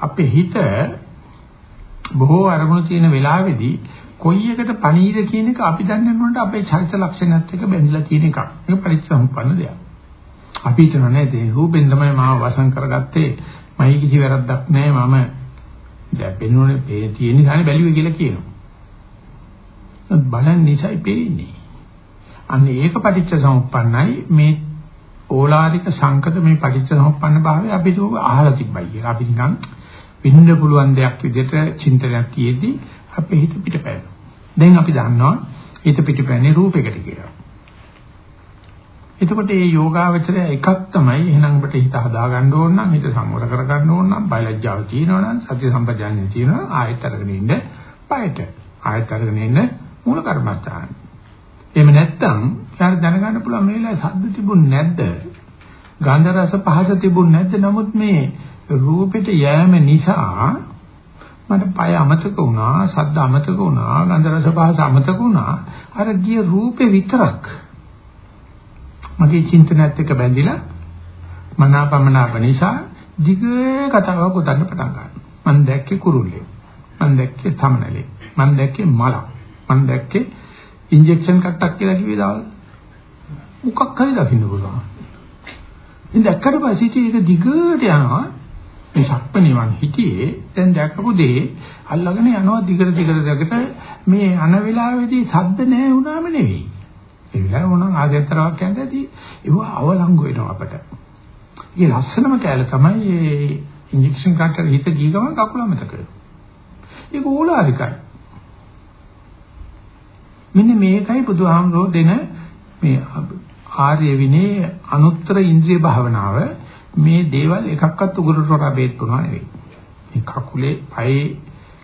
අපේ හිත බොහෝ අරමුණු තියෙන වෙලාවේදී කොයි එකට පණීද කියන එක අපි දන්නේ නැතුනට අපේ චරිත ලක්ෂණات එක්ක බැඳලා තියෙන එකක්. ඒක පරිච්ඡම්පන්න දෙයක්. අපි හිතන්නේ ඒ රූපෙන් තමයි මාව වසන් කරගත්තේ. මයි කිසි වැරද්දක් නැහැ මම දැන් පෙන්වන්නේ පේ තියෙන නිසානේ බැලුවේ කියලා කියනවා. බලන් නිසායි පේන්නේ. අන්න ඒක පටිච්චසමුප්පන්නයි මේ ඕලාරික සංකත මේ පටිච්චසමුප්පන්න භාවය අපි ඒක අහලා තිබ්බයි කියලා. අපි නිකන් විඳින්න පුළුවන් දෙයක් විදිහට චින්තනයක් තියේදී අපේ හිත පිටපැවෙනවා. දැන් අපි දන්නවා හිත පිටපැන්නේ රූපයකට කියලා. එතකොට මේ යෝගාවචරය එකක් තමයි එහෙනම් ඔබට හිත හදා ගන්න ඕන නම් හිත සංවර කර ගන්න ඕන නම් බයලජ්ජාව තියෙනවා නම් සති සම්පජාඤ්ඤය තියෙනවා ආයත අරගෙන ඉන්න පයට ආයත අරගෙන ඉන්න මූල කර්මස්ථාන. එහෙම නැත්නම් යාර දැනගන්න පුළුවන් මේ වෙලාවේ සද්ද තිබුණ නැද්ද? ගන්ධ රස පහස තිබුණ නැද්ද? නමුත් මේ රූපෙට යෑම නිසා මට පය අමතක වුණා, සද්ද අමතක වුණා, ගන්ධ රස පහස අමතක වුණා. අර ගිය රූපේ විතරක් මගේ චින්තනයත් එක්ක බැඳිලා මනාපමනාප නිසා දිග කතාවක් උදන්න පටන් ගන්නවා. මම දැක්කේ කුරුල්ලේ. මම දැක්කේ සමනලේ. මම දැක්කේ මල. මම දැක්කේ ඉන්ජෙක්ෂන් කට්ටක් කියලා කිව්වේ දාල්. මොකක් හරි දකින්න පුළුවන්. ඉතින් දැක්කට පස්සේ ඒක දිගට යනවා. මේ සක්පනේ මං හිතියේ දැන් දැකපු දේ අල්ලගෙන යනවා දිගට දිගට දිගට මේ අන වෙලාවේදී සද්ද නැහැ වුණාම නෙවෙයි. ඒ වෙලාව මොනම් ආදේතරාවක් කියන්නේදී ඒව අවලංගු වෙනවා අපට. ඒ ලස්සනම කැල තමයි මේ ඉන්ජෙක්ෂන් කාටර හිත ගිය ගමන් කකුල අමතක වෙනවා. ඒක ඕලාරිකයි. මෙන්න මේකයි බුදුහාමුදුරෝ දෙන මේ ආර්ය විනේ අනුත්තර ඉන්ද්‍රිය භාවනාව මේ දේවල් එකක්වත් උගුරට වඩා බේත් පුණා නෙවෙයි. මේ කකුලේ පයේ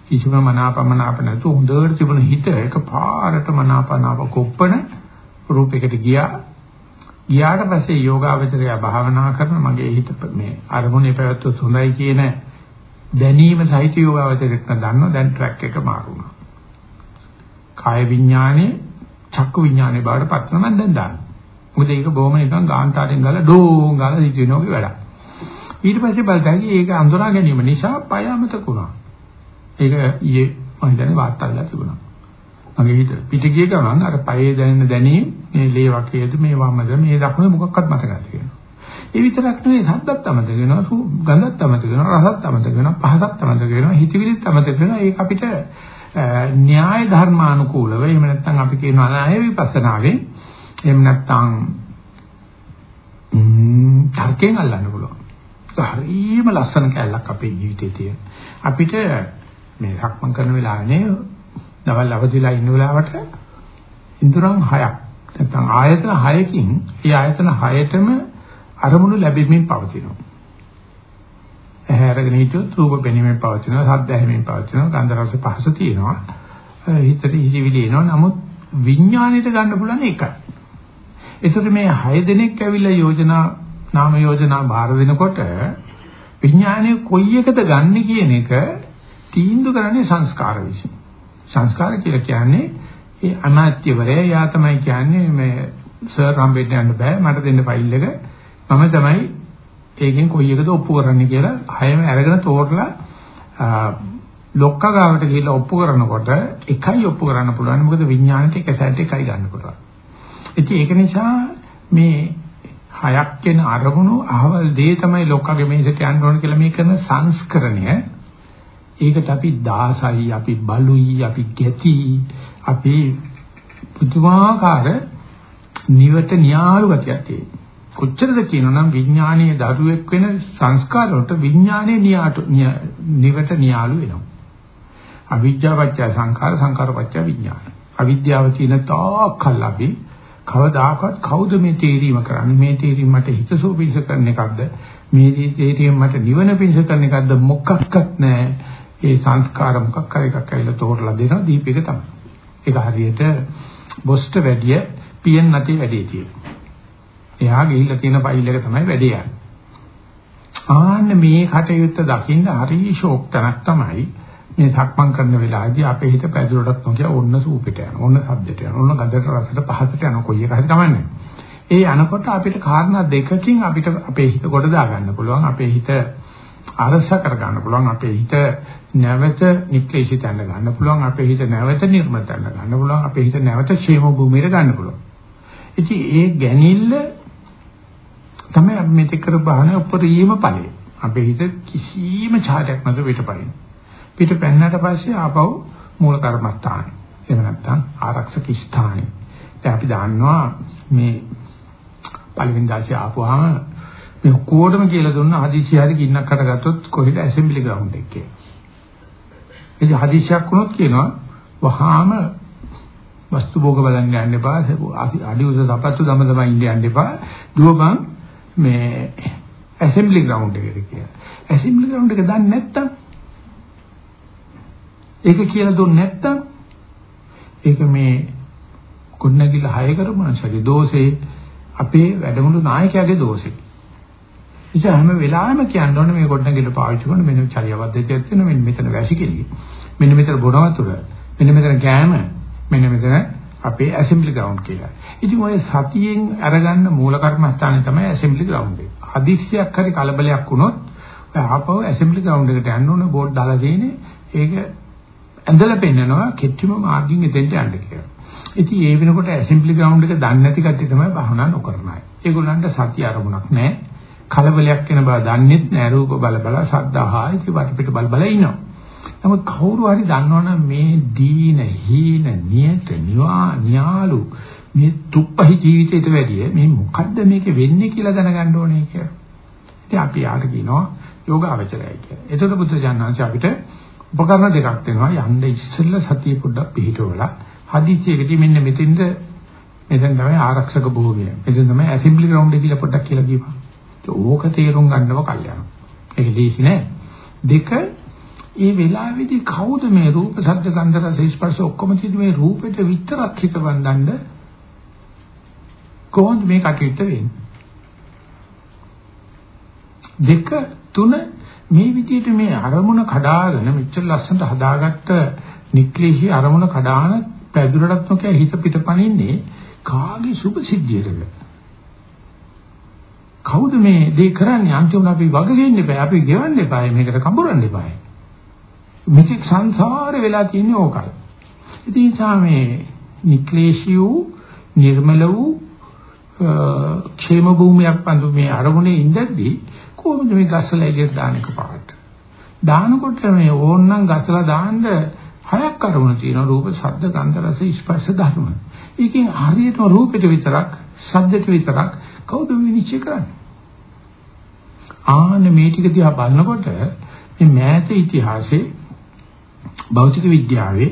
කිසිම මනාපමනාප නැතුව හොඳට තිබුණ හිත එකපාරට මනාපනාප කොප්පන රූපයකට ගියා. ගියාට පස්සේ යෝගාවචරය භාවනා කරන මගේ හිත මේ අරමුණේ පැවැත්වුවොත් හොඳයි කියන දැනීම සහිත යෝගාවචරයක් දන්නවා දැන් ට්‍රැක් එක මාරු වුණා. කාය විඥානේ චක්කු විඥානේ බවට පත් වෙනවා දැන් දාන්න. මොකද ඒක බොහොම නිකන් ගාන්ටාරෙන් ගාලා ඩෝන් ගාලා හිටිනෝගේ වැඩක්. ඊට පස්සේ බලතැයි ඒක අඳුනා ගැනීම නිසා පය අමතක වුණා. ඒක ඊයේ මම හිතන්නේ වාර්තා වෙලා තිබුණා. මගේ හිත පිට ගිය ගමන් අර පයේ දැනෙන දැනීම මේ ලේ වකේද මේ වමද මේ දකුණ මොකක්වත් මතක නැති වෙනවා. ඒ විතරක් නෙවෙයි සද්දත් අමතක වෙනවා, ගඳත් අමතක වෙනවා, රසත් අමතක වෙනවා, පහසත් අමතක වෙනවා, හිතවිලිත් අමතක වෙනවා. ඒක අපිට න්‍යාය ධර්මානුකූලව එහෙම නැත්නම් අපි කියනවා න්‍යාය විපස්සනාවෙන් එහෙම නැත්නම් තර්කයෙන් අල්ලන්න පුළුවන්. හරිම ලස්සන කැලලක් අපේ ජීවිතේ තියෙන. අපිට මේ සක්මන් කරන වෙලාවනේ දවල් අවදිලා ඉන්න වෙලාවට ඉන්ද්‍රයන් 6ක් නැත්නම් ආයතන 6කින් ඒ ආයතන 6ටම අරමුණු ලැබෙමින් පවතිනවා. ඇහැ අරගෙන හිටියොත් රූප පෙනීමෙන් පවතිනවා, ශබ්ද ඇහිමෙන් පවතිනවා, ගන්ධ රස පහස තියෙනවා. හිතට හිසිවිලි එනවා. නමුත් විඥාණයට ගන්න පුළුවන් එකයි. ඒකට මේ 6 දෙනෙක් ඇවිල්ලා යෝජනා නාම යෝජනා බාර දෙනකොට විඥානයේ කොයි එකද ගන්න කියන එක තීන්දුව කරන්නේ සංස්කාර විසින්. සංස්කාර කියලා කියන්නේ ඒ අනාත්‍යවරය යා තමයි කියන්නේ මේ සර් හම්බෙන්න යන්න බෑ මට දෙන්න ෆයිල් එක මම තමයි ඒකෙන් කොයි එකද ඔප්පු කරන්නේ කියලා හයම අරගෙන තෝරලා ලොක්ක ගාවට ගිහිල්ලා ඔප්පු කරනකොට එකයි ඔප්පු කරන්න පුළුවන් මොකද විඥානෙට එක සැරේට එකයි ගන්න පුළුවන්. ඉතින් ඒක නිසා මේ හයක් වෙන අරමුණු අහවල් දේ තමයි ලොක්කගේ මේසට යන්න ඕන කියලා මේ කරන සංස්කරණය ඒකට අපි දාසයි, අපි බලුයි, අපි ගැති, අපි පුදුමාකාර නිවට න්‍යාලු ගතියක් තියෙනවා. කොච්චරද කියනනම් විඥානීය දරුවෙක් වෙන සංස්කාර වලට විඥානයේ න්‍යාට නිවට න්‍යාලු වෙනවා. අවිද්‍යාවච්ච සංඛාර සංඛාරපච්ච විඥාන. අවිද්‍යාව තියෙන තාක්කල් අපි කවදාකවත් කවුද මේ තේරීම කරන්නේ මේ තේරීම මට හිතසෝ පිංස කරන එකක්ද මේ තේරීම මට නිවන පිංස කරන එකක්ද මොකක්වත් නැහැ ඒ සංස්කාර මොකක් හරි එකක් ඇවිල්ලා තෝරලා දෙනවා දීපේක තමයි. ඒක හරියට බොස්ට වැඩිය පියන් නැති වැඩේ තියෙනවා. එයා ගිහිල්ලා තියෙන ෆයිල් එක තමයි වැඩේ යන්නේ. ආන්න මේ කටයුත්ත දකින්න හරි ෂෝක් තනක් තමයි මේ සක්මන් කරන වෙලාවේදී අපේ හිත පැදුරටත් නොකිය ඔන්න සූපෙට යනවා. ඔන්න සද්දට යනවා. ඔන්න ගඳට රසට පහසට යනවා. කොයි එක හරි කමන්නේ. ඒ අනකොට අපිට කාරණා දෙකකින් අපිට අපේ හිත කොට දා ගන්න පුළුවන්. අපේ හිත අරස කර ගන්න පුළුවන් අපේ හිත නැවත නික්ලේශිත යන්න ගන්න පුළුවන් අපේ හිත නැවත නිර්මත යන්න ගන්න පුළුවන් අපේ හිත නැවත ക്ഷേම භූමියට ගන්න පුළුවන් ඉතින් ඒ ගැනිල්ල තමයි අපි මෙතෙක් කරපු බහන උපරිම ඵලය අපේ හිත කිසිම ඡාඩයක් නැතුව පිටපයින් පිට පැන්නට පස්සේ ආපහු මූල කර්මස්ථාන එහෙම නැත්නම් ආරක්ෂක ස්ථානයි දැන් අපි දන්නවා මේ පළවෙනි දාසිය ආපුවාම මේ ඔක්කොටම කියලා දුන්න හදිසි හරි ගින්නක් හටගත්තොත් කොහෙද ඇසෙම්බලි ග්‍රවුන්ඩ් එකේ. ඒ හදිසියක් වුණොත් කියනවා වහාම වස්තු භෝග බලන්න යන්න එපා. අඩි උස සපත්තු දම දම ඉන්න යන්න එපා. දුවපන් මේ ඇසෙම්බලි ග්‍රවුන්ඩ් එකට කියලා. ඇසෙම්බලි ග්‍රවුන්ඩ් එක දන්නේ නැත්තම් ඒක කියලා දුන්නේ නැත්තම් ඒක මේ කුණගිල හය කරපු මනුස්සයගේ දෝෂේ අපේ වැඩමුළු නායකයාගේ දෝෂේ. ඉතින් හැම වෙලාවෙම කියන්න ඕනේ මේ කුණගිල පාවිච්චි කරන මෙන්න චර්යාවද්දතියක් තියෙනවා මෙන්න මෙතන වැසිකිලි. මෙන්න මෙතන බොන වතුර. මෙන්න මෙතන කෑම. මෙන්න මෙතන අපේ ඇසෙම්බලි ග්‍රවුන්ඩ් කියලා. ඉතින් ඔය සතියෙන් අරගන්න මූල කර්මස්ථානේ තමයි ඇසෙම්බලි ග්‍රවුන්ඩ් එක. හදිස්සියක් හරි කලබලයක් වුණොත් ඔය ආපහු ඇසෙම්බලි ග්‍රවුන්ඩ් එකට යන්න ඕනේ බෝඩ් දාලා තියෙන්නේ. ඒක ඇඳලා පෙන්නනවා කෙටිම මාර්ගින් එතෙන්ට යන්න කියලා. ඉතින් ඒ වෙනකොට ඇසෙම්බලි ග්‍රවුන්ඩ් එක දන්නේ නැති කට්ටිය තමයි භවනා නොකරන අය. ඒගොල්ලන්ට සතිය අරමුණක් නැහැ. කලබලයක් වෙන බව දන්නේත් නැහැ. රූප බල බල ශබ්ද අහයි ඉති වටපිට බල බල ඉන්නවා. නමුත් කවුරු හරි දන්නවනම් මේ දීන හීන නියත නිවා න්‍යාලු මේ තුප්පහි ජීවිතයට වැඩිය මේ මොකද්ද මේක වෙන්නේ කියලා දැනගන්න ඕනේ කියලා. ඉතින් අපි යාට කියනවා යෝගාවචරයයි කියලා. එතකොට බුද්ධ ඥානංශ අපිට උපකරණ දෙකක් දෙනවා යන්න ඉස්සෙල්ලා සතිය පොඩ්ඩක් පිහිටවලා හදිසියකදී මෙන්න මෙතෙන්ද මෙතෙන් තමයි ආරක්ෂක භූමිය. මෙතෙන් තමයි ඇසෙම්බලි ග්‍රවුන්ඩ් එක කියලා පොඩ්ඩක් කියලා කියපන්. ඕක තේරුම් ගන්නව කල්යනා. ඒක ලීසි නෑ. දෙක ඒ වෙලාවේදී කවුද මේ රූප ශබ්ද ගන්ධ රස ස්පර්ශ ඔක්කොම තියෙන මේ රූපෙට විතරක් හිත වන්දන්න කොහොමද මේ කටයුත්ත වෙන්නේ? දෙක තුන මේ විදිහට මේ අරමුණ කඩාගෙන මෙච්චර ලස්සනට හදාගත්ත නික්ලේශී අරමුණ කඩාන පැදුරටත් නොකිය හිත පිටපණින්නේ කාගේ සුභ සිද්ධියකද කවුද මේ දේ කරන්නේ? අන්තිමට අපි වග ගේන්න එපා. අපි ගෙවන්න එපා. මේකට කඹරන්න එපා. මෙතික් සංසාරේ වෙලා තියෙන්නේ ඕකයි. ඉතින් සාමේ නික්ලේශී වූ නිර්මල වූ ക്ഷേම භූමියක් පඳු මේ අරමුණේ ඉඳද්දී කොහොමද මේ ගස්සලා එළියට දාන එක පාට. දානකොට මේ ඕන්නම් ගස්සලා දාන්න හයක් අරමුණ තියෙනවා රූප, ශබ්ද, ගන්ධ, රස, ස්පර්ශ ධර්ම. ඒකෙන් හරියටම රූපෙට විතරක්, ශබ්දෙට විතරක් කවුද විනිශ්චය කරන්නේ? ආන්න මේ ටික දිහා බලනකොට මේ මෑත ඉතිහාසයේ භෞතික විද්‍යාවේ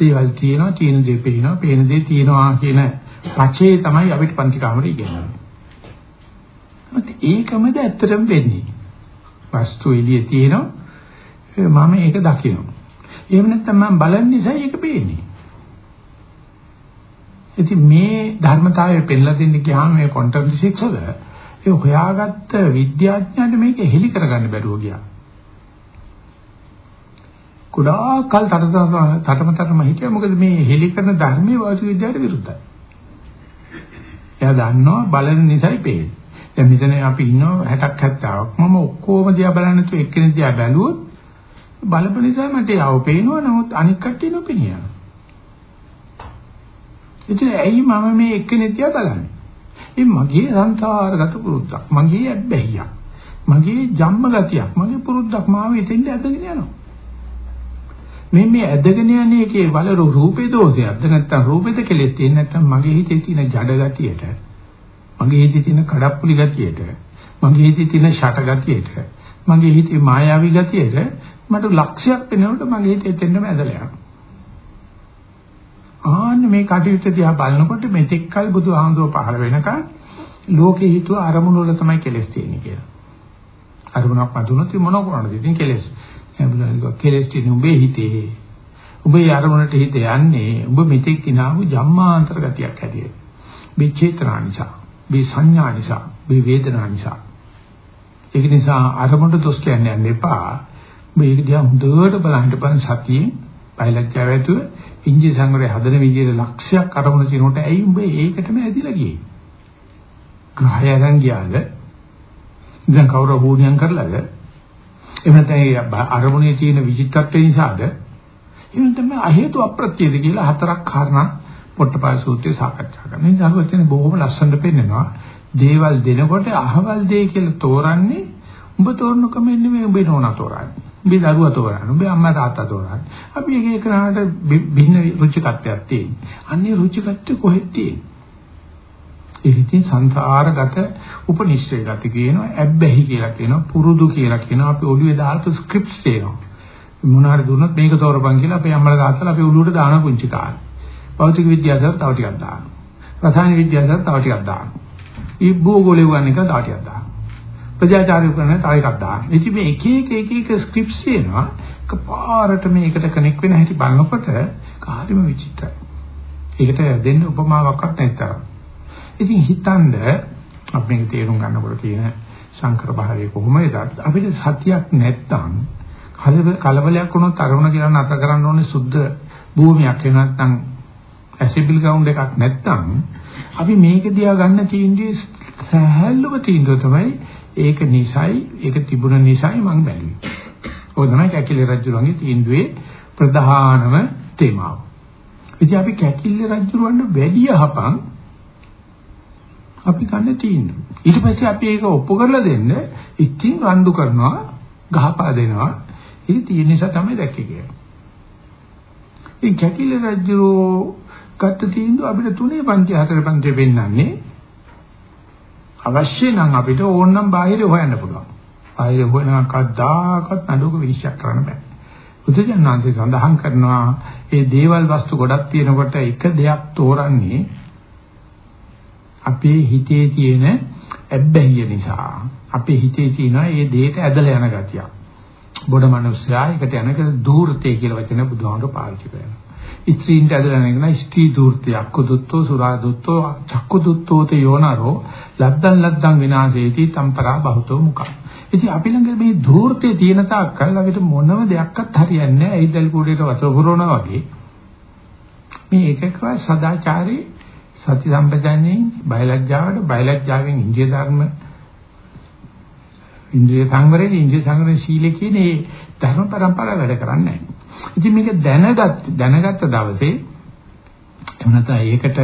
දේවල් තියෙනවා තියෙන දේ පේනවා පේන දේ තියෙනවා කියන පචේ තමයි අපිට පන්ති කාමරේ ඉගෙනගන්නේ. මත ඒකමද ඇත්තටම වෙන්නේ. වස්තු එළියේ තියෙනවා මම ඒක දකිනවා. එහෙම නැත්නම් මම බලන නිසා ඒක පේන්නේ. ඉතින් මේ ධර්මතාවය පෙන්ලා දෙන්න ගියාම මේ ක්වොන්ටම් ෆිසික්ස් වල ඒ හොයාගත්ත විද්‍යාඥයන්ට මේක හෙලි කරගන්න බැරුව ගියා. ගොඩාක් කල් තටම තටම හිටියා මොකද මේ හෙලි කරන ධර්මයේ වාසු විද්‍යාවට විරුද්ධයි. එයා දන්නවා බලන නිසායි පේන්නේ. දැන් මෙතන අපි ඉන්නවා 60ක් 70ක් මම ඔක්කොම දිහා බලන්නේ නැතුව එක්කෙනෙක් දිහා බැලුවොත් බලපු නිසා මට යව පේනවා නමුත් අනික් කට්ටිය නොපෙනියනවා. ඉතින් ඇයි මම මේ එක්කෙනෙක් දිහා බලන්නේ? ඒ මගේ සංසාරගත පුරුද්දක්, මගේ ඇබ්බැහියක්, මගේ ජම්ම ගතියක්, මගේ පුරුද්දක් මාව එතෙන්ද ඇදගෙන යනවා. මේ මේ ඇදගෙන යන එකේ වල රූපේ දෝෂයක්ද නැත්නම් රූපෙද කෙලෙස් තියෙන නැත්නම් මගේ හිතේ තියෙන ජඩ ගතියට මගේ හිතේ තියෙන කඩප්පුලි ගතියට මගේ හිතේ තියෙන ෂට ගතියට මගේ හිතේ මායාවී ගතියට මට ලක්ෂයක් වෙනකොට මගේ හිතේ එතෙන්ම ඇදලා යනවා ආන්න මේ කටයුත්ත දිහා බලනකොට මෙතෙක් කල බුදුහාමුදුරුව පහළ වෙනකන් ලෝකේ හිතුව අරමුණු වල තමයි කෙලස් තියෙන්නේ කියලා. අරමුණක් මතුනොත් මොන කරන්නද? ඉතින් කෙලස්. එබලුවා කෙලස් තියෙන උඹේ හිතේ. උඹේ අරමුණට හිත යන්නේ උඹ මෙතෙක් කිනාවු ජම්මාන්තර ගතියක් හැටියට. මේ චේතනා නිසා, මේ සංඥා නිසා, මේ වේදනා නිසා. ඒක නිසා අරමුණට දොස් කියන්නේ යන්න එපා. මේක දිහා හොඳට බලන්න බලන් සතියේ බයලජ්ජාව ඇතුව ඉන්දිය සංවරය හදන විදිහේ ලක්ෂයක් අරමුණ තිනකොට ඇයි උඹ ඒකටම ඇදිලා ගියේ? ග්‍රහය අරන් ගියාද? දැන් කවුරු වුණියම් කරලාද? එහෙම නැත්නම් අරමුණේ තියෙන විචිත්තත්වය නිසාද එහෙම තමයි අහේතු අප්‍රත්‍යද කියලා හතරක් කාරණා පොට්ටපාය සූත්‍රයේ සාකච්ඡා කරනවා. මේ සාකච්ඡානේ බොහොම ලස්සනට පෙන්නනවා. දේවල් දෙනකොට අහවල් දෙය කියලා තෝරන්නේ උඹ තෝරනකම නෙමෙයි උඹේ නෝනා තෝරන්නේ. උඹේ දරුවා තෝරන්නේ. උඹේ අම්මා තාත්තා තෝරන්නේ. අපි එක එකනට භින්න රුචිකත්වයක් තියෙනවා. අන්නේ රුචිකත්වය කොහෙද තියෙන්නේ? ඒ ඉතින් සංසාරගත උපනිෂ්ඨේ ගති කියනවා ඇබ්බැහි කියලා කියනවා පුරුදු කියලා කියනවා. අපි ඔළුවේ දාලා ස්ක්‍රිප්ට්ස් දෙනවා මොන හරි දුන්නොත් මේක තෝරපන් කියලා අපේ අම්මලා තාත්තලා අපේ ඔළුවට දාන පුංචි කාලේ. භෞතික විද්‍යාවට තව ටිකක් දානවා. රසායන විද්‍යාවට තව ටිකක් දානවා. මේ භූගෝලය වන්නේ තව ටිකක් දානවා. ප්‍රජාචාරය කරන්නේ තව එකක් දානවා. ඉතින් මේ එක එක එක එක ස්ක්‍රිප්ට්ස් එනවා. එකපාරට මේකට කනෙක් වෙන හැටි බලනකොට කාර්යම විචිත්‍රයි. ඒකට දෙන්න උපමාවක්වත් නැති තරම් ඉතින් හිතනද අපි මේක තේරුම් ගන්නකොට තියෙන සංකර භාවය කොහොමද අපිට සතියක් නැත්තම් කලබලයක් වුණොත් අරමුණ කියලා නැතර කරන්න ඕනේ සුද්ධ භූමියක් එහෙම නැත්නම් ඇසිබල් ග්‍රවුන්ඩ් එකක් නැත්නම් අපි මේක දිහා ගන්න තීන්දුවේ සහැල්ලුව තීන්දුව තමයි ඒක නිසයි ඒක තිබුණ නිසයි මම බැලුවේ. ඔය තමයි කැකිලි රජුලන්ගේ තීන්දුවේ ප්‍රධානම තේමාව. ඉතින් අපි කැකිලි රජුලන්ට වැඩි යහපන් අපි ගන්න තීන්දුව. ඊට පස්සේ අපි ඒක ඔප්පු කරලා දෙන්න ඉතින් රණ්ඩු කරනවා ගහපා දෙනවා ඒක තියෙන නිසා තමයි දැක්කේ කියලා. ඒ කැකිල රජුරෝ ගත්ත තීන්දුව අපිට තුනේ පන්ති හතර පන්ති වෙන්නන්නේ අවශ්‍ය නම් අපිට ඕනනම් බාහිර හොයන්න පුළුවන්. බාහිර හොයනවා කද්දාකත් නඩුවක විනිශ්චය කරන්න බෑ. බුදුජානනාංශය සඳහන් කරනවා මේ දේවල් වස්තු ගොඩක් තියෙනකොට එක දෙයක් තෝරන්නේ අපේ හිතේ තියෙන ඇබ්බැහිය නිසා. අපේ හිතේ තියෙන මේ දෙයට ඇදලා යන ගතියක්. බොඩ මිනිස්සයා එකට යනක දූර්තේ කියලා වචන බුදුහාමුදුර පාවිච්චි කරනවා. ස්ත්‍රීන්ට ඇදලා නැගෙන ස්ත්‍රී දූර්තය අක්කුදුත්තෝ සුරාදුත්තෝ චක්කුදුත්තෝත යෝනරෝ ලද්දන් ලද්දන් විනාශේති තම්පරා බහුතෝ මුඛං. ඉතින් අපි ළඟ මේ දූර්තේ තියෙන තාක් කල් අපිට මොනම දෙයක්වත් හරියන්නේ නැහැ. ඇයිදල් කුඩේට වතුර පුරවනවා වගේ. මේ එකකව සදාචාරී සති සම්පජාන්නේ බයලජ්ජාවට බයලජ්ජාවෙන් ඉන්දිය ධර්ම ඉන්ද්‍රිය සංවරයේ ඉන්ද්‍රිය සංවරයේ සීලේ කියන මේ ධර්ම પરම්පරාව වැඩ කරන්නේ නැහැ. ඉතින් මේක දැනගත් දැනගත්ත දවසේ එවනත ඒකට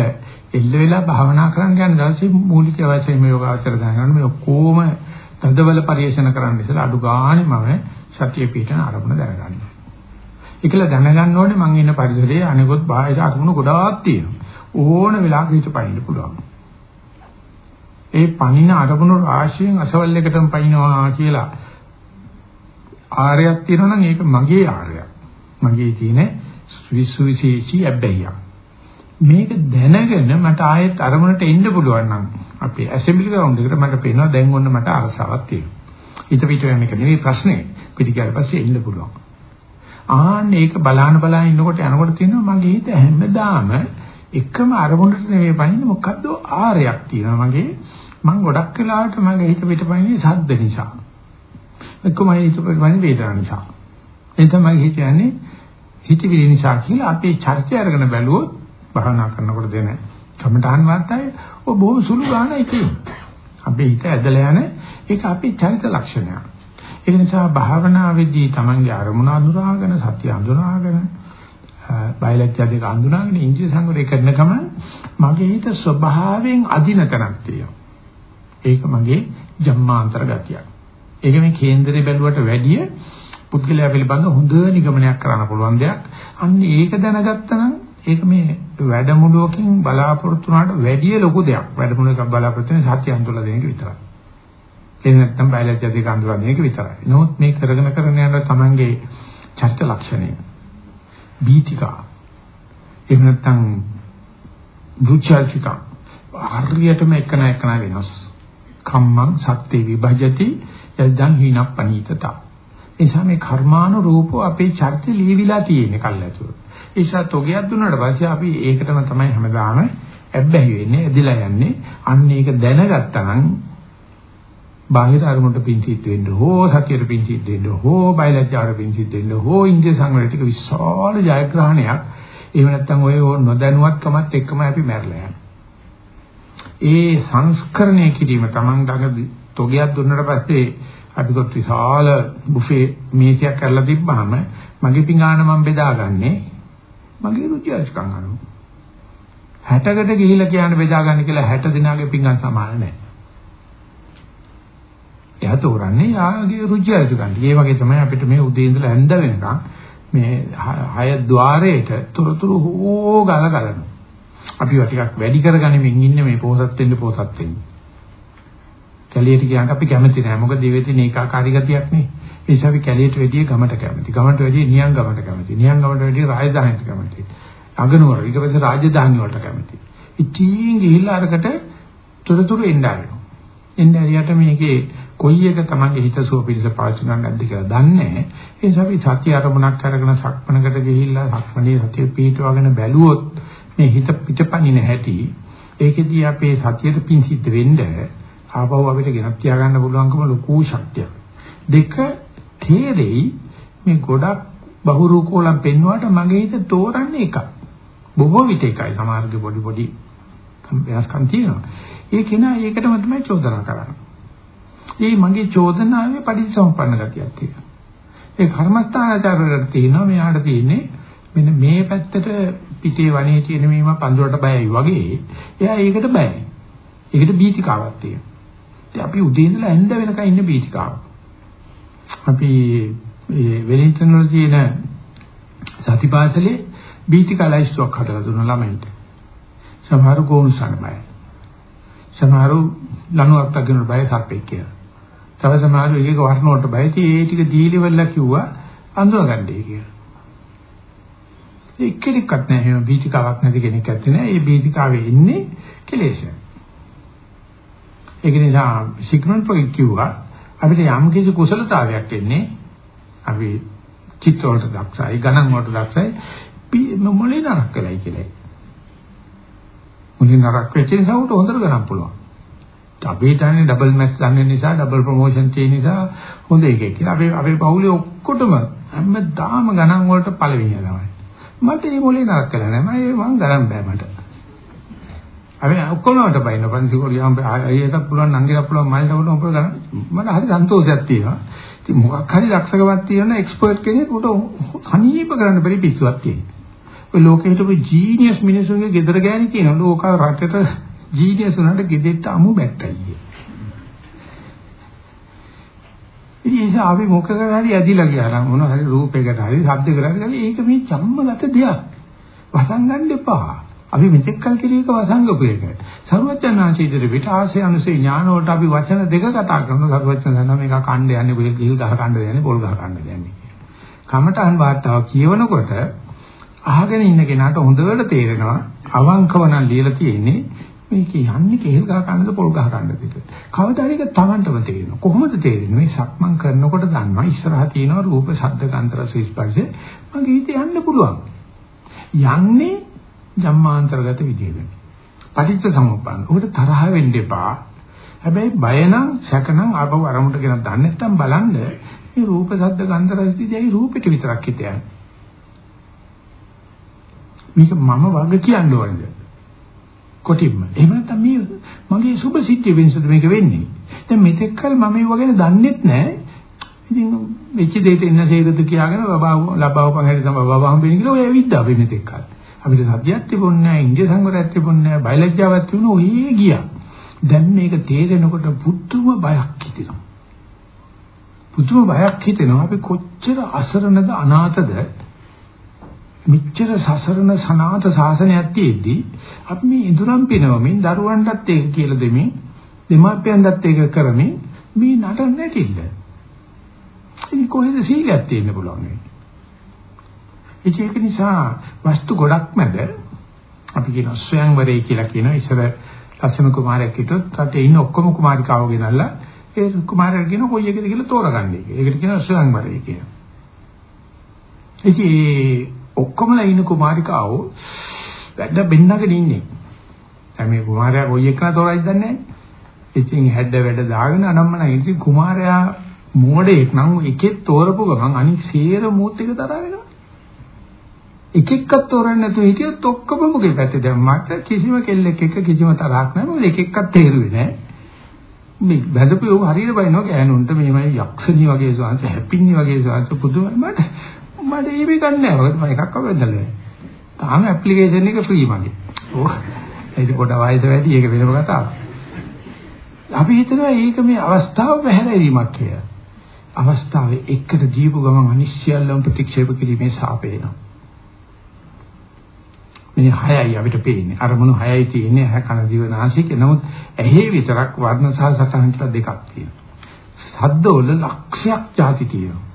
එල්ල වෙලා භාවනා කරන්න යන දවසේ මූලික වශයෙන් මේ යෝගාචර දැනගන්න මේ ඔක්කොම තදබල පරිශන කරන්න ඉස්සලා අඩු ගානේ මම සතිය පිටන ආරම්භන දැනගන්නවා. ඒකල දැනගන්න ඕනේ මං ඉන්න පරිසරයේ අනිකොත් බාහිර අරමුණු ගොඩාක් තියෙනවා. ඕන වෙලාවක හිත පයින්න පුළුවන්. ඒ පණින අරමුණු රාශියෙන් අසවල් එකටම පයින්නවා කියලා ආරයක් තියෙනවා නම් ඒක මගේ ආරයක්. මගේ තියෙන විශ්වවිශේෂී අබ්බැහියක්. මේක දැනගෙන මට ආයෙත් අරමුණට එන්න පුළුවන් නම් අපේ ඇසෙම්බලි ග්‍රවුන්ඩ් එකට මට පේනවා දැන් ඔන්න මට අරසාවක් තියෙනවා. ඊට පිට යන එක නෙවෙයි ප්‍රශ්නේ. පිට ගියාට පස්සේ එන්න පුළුවන්. ආන්න ඒක බලාන බලාන ඉන්නකොට යනකොට තියෙනවා මගේ හිත හැමදාම එකම අරමුණට නෙවෙයි පනින්නේ මොකද්ද? ආරයක් තියෙනවා මගේ. මම ගොඩක් වෙලාවට මගේ හිත පිටපයින්නේ සද්ද නිසා. එක්කම හිත පිටපයින්නේ වේදනාව නිසා. ඒ තමයි හිතන්නේ හිතවිලි නිසා කියලා අපේ චර්චය අරගෙන බැලුවොත් භාවනා කරනකොට දෙන කමඨාන් වාර්තාවේ ඔය බොහොම සුළු ගානයි තියෙන්නේ අපේ හිත ඇදලා යන ඒක අපේ චරිත ලක්ෂණයක්. ඒ නිසා භාවනාවේදී Tamange අරමුණ අඳුරාගෙන සත්‍ය අඳුරාගෙන බයලජ්ජා දෙක අඳුනාගෙන ඉන්ද්‍රිය සංවරය කරන ගමන් මගේ හිත ස්වභාවයෙන් අදින තැනක් තියෙනවා. ඒක මගේ ජම්මාන්තර ගතියක්. ඒක මේ කේන්දරේ බැලුවට වැඩිය පුද්ගලයා පිළිබඳ හොඳ නිගමනයක් කරන්න පුළුවන් දෙයක්. අන්න ඒක දැනගත්තනම් ඒක මේ වැඩමුළුවකින් බලාපොරොත්තු වුණාට වැඩිය ලොකු දෙයක්. වැඩමුළුවක බලාපොරොත්තු වෙන සත්‍ය අඳුරලා දෙන එක විතරයි. ඒ නැත්නම් බයලජ්ජා දෙක අඳුරලා දෙන එක විතරයි. නමුත් මේ කරගෙන කරගෙන යන තමන්ගේ චරිත ලක්ෂණය බීතිකා. එහෙම නැත්නම් රුචර්චිකා. හරියටම එකන එකන වෙනස්. කම්මං සත්‍ය විභජති යද්දන් හිනප්පනීතතා. එනිසා මේ කර්මානු රූප අපේ චර්ිතය ලියවිලා තියෙන්නේ කල්ැතුව ඒ නිසා තොගයක් දුන්නාට පස්සේ අපි ඒකටම තමයි හැමදාම ඇබ්බැහි වෙන්නේ ඇදිලා යන්නේ. අන්න ඒක දැනගත්තා නම් බාහිර අරමුණට පිංසිත් වෙන්න හෝ සතියට පිංසිත් වෙන්න හෝ බයලජ්ජාට පිංසිත් වෙන්න හෝ ඉන්ද්‍රිය සංවරයට ටික විශාල ජයග්‍රහණයක්. එහෙම නැත්නම් ඔය නොදැනුවත්කමත් එක්කම අපි මැරලා ඒ සංස්කරණය කිරීම Taman ළඟ තොගයක් දුන්නට පස්සේ අපි කොට විශාල බුෆේ මේසයක් කරලා තිබ්බහම මගේ පිඟාන මම බෙදාගන්නේ. මගේ රුචි අරුචිකම් අනුව. 60කට ගිහිලා කියන බෙදාගන්න කියලා 60 දිනාගේ පිඟාන සමාන නැහැ. එයා තෝරන්නේ යාගේ රුචි අරුචිකම්. ඒ වගේ තමයි අපිට මේ උදේ ඉඳලා හැන්ද වෙනකන් මේ හය ద్వාරයට තොරතුරු හෝ ගල ගලනවා. අපි ටිකක් වැඩි කරගනිමින් ඉන්නේ මේ පොහසත් වෙන්න පොහසත් වෙන්න. කැලියට ගියාට අපි කැමති නෑ. මොකද දෙවෙතින ඒකාකාරී ගතියක් නේ. ඒ නිසා අපි කැලියට වැඩිය ගමට කැමති. ගමට වැඩිය නියං ගමට කැමති. නියං ගමට වැඩිය රාජධානියට කැමති. අගනුවර ඊට පස්සේ රාජධානි වලට කැමති. ඉතින් ගිහිල්ලා අරකට තොරතුරු එන්න ආරෙනවා. එන්න ඇරියට මේකේ කොයි එක තමයි හිතසුව පිළිස පාවිච්චි කරන්න නැද්ද කියලා දන්නේ නැහැ. ඒ නිසා අපි සතිය අරමුණක් අරගෙන සක්මනකට ගිහිල්ලා සක්මනේ සතිය පිටවගෙන බැලුවොත් මේ හිත පිටපණින හැටි ඒකෙදී අපේ සතියට පිං සිද්ධ වෙන්න ආපහු අපිට ගෙනත් තියාගන්න පුළුවන්කම ලොකු ශක්තියක්. දෙක තේරෙයි මේ ගොඩක් බහුරූපෝලම් පෙන්වුවාට මගේ හිත තෝරන්නේ එකක්. බොහෝ විට එකයි සමහරගේ පොඩි පොඩි වෙනස්කම් තියෙනවා. ඒ කෙනා ඒකටම තමයි චෝදනා කරන්නේ. ඒ මගේ චෝදනාවේ පරිසම්පන්න ගතියක් තියෙනවා. ඒ කර්මස්ථානාචාරවලට තියෙනවා මෙයාට තියෙන්නේ මෙන්න මේ පැත්තට පිටේ වනේ තියෙන මේවා පඳුරට බයයි වගේ එයා ඒකට බයයි. ඒකට බීතිකාවක් තියෙනවා. ඉතින් අපි උදේ ඉඳලා ඇඳ වෙනකන් ඉන්න බීතිකාව. අපි මේ වෙලින්ටන් වල තියෙන සතිපාසලේ බීතිකා ලයිස්ට්ුවක් හදලා දුන්න ළමයින්ට. සමහර ගෝනුසන බයයි. සමහරු ලණුවක් අගින බය සර්පෙක් කියලා. තව සමහරු ඒක වර්ණ වලට බයයි. ඒ ටික දීලිවල කිව්වා අඳුරගන්නයි කියලා. එක්කෙනෙක්වත් නැහැ එහෙම බීතිකාවක් නැති කෙනෙක් ඇත්තේ නැහැ. ඒ බීතිකාවේ ඉන්නේ කෙලෙස. ඒක නිසා සිග්මන්ඩ් ෆ්‍රොයිඩ් කිව්වා අපිට යම් කිසි කුසලතාවයක් එන්නේ අපි චිත්ත වලට දක්ෂයි, ගණන් වලට දක්ෂයි, මොලේ නරක වෙලයි කියලා. මුලින් නරක වෙච්ච නිසා උට හොඳට ගණන් පුළුවන්. අපි හිතන්නේ ඩබල් මැක්ස් ගන්න නිසා ඩබල් ප්‍රොමෝෂන් තියෙන නිසා හොඳ එකක් කියලා. අපි අපේ පවුලේ ඔක්කොටම හැමදාම ගණන් වලට පළවෙනි තමයි. මට මේ මොලේ නරක කළා නෑ. මම මං ගණන් බෑ මට. අපි ඔක්කොමකට බයින පන්ති කොරියාම් අයියට පුළුවන් නංගිලා පුළුවන් මයින්ට පුළුවන් ඔක්කොම ගණන්. මට හරි සන්තෝෂයක් තියෙනවා. ඉතින් මොකක් හරි දක්ෂකමක් තියෙන එක්ස්පර්ට් කෙනෙක් උට හනීප කරන්න බැරි පිස්සුවක් තියෙනවා. ඔය ලෝකේ හිටපු ජීනියස් මිනිසුන්ගේ gedara ගෑණි කියනවා. ලෝක රටට ජීනියස් උනට ගෙදෙට්ට අමු බැට්ටයි. ඉතින් අපි මොකකට හරි ඇදිලා ගියා නම් මොන හරි රූපයකට හරි ශබ්දයකට හරි ඒක මේ චම්මගත දෙයක්. වසංගන්න එපා. අපි මෙතෙක් කල් කිරීක වසංගපු එක. සර්වඥාන්සේ පිට ආශය අනුසේ ඥාන වලට අපි වචන දෙක කතා කරනවා. සර්වඥ දන්නා මේක කණ්ඩ යන්නේ පොල් ගිල් ගහ කණ්ඩ යන්නේ පොල් ගහ කණ්ඩ යන්නේ. කමඨහන් වාර්තාව කියවනකොට අහගෙන ඉන්න කෙනාට හොඳට තේරෙනවා අවංකව නම් ලියලා තියෙන්නේ මේක යන්නේ කේල් ගහ කන්නද පොල් ගහ කන්නද කියලා. කවදාද ඒක Tamanටම තේරෙනවා. කොහොමද තේරෙන්නේ? මේ සක්මන් කරනකොට දන්නවා ඉස්සරහා තියෙනවා රූප, ශබ්ද, ගන්ධ, රස, ස්පර්ශ. මගේ හිතේ යන්න පුළුවන්. යන්නේ ජම්මාන්තරගත විදියට. පටිච්ච සමුප්පන්න. උකට තරහ වෙන්න එපා. හැබැයි බය නම්, සැක නම් ආපහු අරමුණට ගෙන දන්නේ නැත්නම් බලන්න මේ රූප, ශබ්ද, ගන්ධ, රස දිදී රූපෙට විතරක් හිත යන්නේ. මේක මම වග කියන්න ඕනද? කොටින්ම. එහෙම නැත්නම් මේ මගේ සුභ සිද්ධිය වෙනසද මේක වෙන්නේ. දැන් මෙතෙක් කල මම මේ වගේ දන්නෙත් නැහැ. ඉතින් වෙච්ච දෙයට එන්න හේතුද කියාගෙන බබා ලබාවපන් හැටි තමයි බබා හම්බෙන්නේ කියලා ඔය ඇවිද්දා අපි මෙතෙක් කල. අපිට සතියක් තිබුණේ නැහැ, ඉන්දිය සංවරයක් තිබුණේ නැහැ, බයලජ්ජාවක් තිබුණා ඔය ගියා. දැන් මේක තේරෙනකොට පුදුම බයක් හිතෙනවා. පුදුම බයක් හිතෙනවා අපි කොච්චර අසරණද අනාථද මෙච්චර සසරන සනාත ශාසනයක් තියෙද්දි අපි මේ ඉදurang පිනවමින් දරුවන්ටත් ඒක කියලා දෙමින් දෙමාපියන්ටත් ඒක කරමින් මේ නටන්න නැටිල්ල. ඉතින් කොහෙද සීලයක් තියෙන්න පුළුවන් මේ? ඒක නිසා වස්තු ගොඩක් මැද අපි කියන ස්වයංවරේ කියලා කියන ඉස්සර ලස්සන කුමාරයෙක් හිටියොත් රටේ ඉන්න ඔක්කොම කුමාරිකාවෝ ගෙනල්ලා ඒ කුමාරයා කියන කොයි එකද කියලා තෝරගන්නේ. ඒකට කියනවා ස්වයංවරේ කියලා. ඉතින් ඔක්කොමලා ඉන්න කුමාරිකාවෝ වැඩ බෙන්නගෙන ඉන්නේ. දැන් මේ කුමාරයා කොයි එකන තෝරයිද දන්නේ නැහැ. ඉතින් හැඩ වැඩ දාගෙන අනම්මන ඉතින් කුමාරයා මෝඩෙක් නම් එකෙක් තෝරපු ගමන් අනික් සේර මූත් එක තරහ වෙනවා. එක එකක් තෝරන්න නැතුව හිටියොත් ඔක්කොම මුගේ පැත්තේ දැන් මට කිසිම කෙල්ලෙක් එක්ක කිසිම තරහක් නැහැ මොකද එක එකක් තේරුවේ නැහැ. මේ වැදපු යෝ හරියට බයිනවා ගෑනුන්ට මේමයි යක්ෂණී වගේ සාංශ හැපින්නි වගේ සාංශ පුදුමයි මට මට ඊබේ ගන්න නැහැ. මොකද මම එකක් අවදල්ලා. තාම ඇප්ලිකේෂන් එක ෆ්‍රී මගේ. ඕක ඒක පොඩ වයස වැඩි ඒක වෙනම කතාවක්. අපි හිතනවා මේක මේ අවස්ථාව පැහැරීමක් කියලා. අවස්ථාවේ එකට දීපු ගමන් අනිශ්චයල්ලම ප්‍රතික්ෂේප කිරීමේ සාපේනවා. මේ හයයි අපිට පේන්නේ. අරමුණු හයයි තියෙන්නේ ඇහ කන දිව නාසය නමුත් ඇහි විතරක් වර්ණ සහ සටහන් කියලා දෙකක් තියෙනවා. ශබ්දවල ලක්ෂයක් ಜಾති තියෙනවා.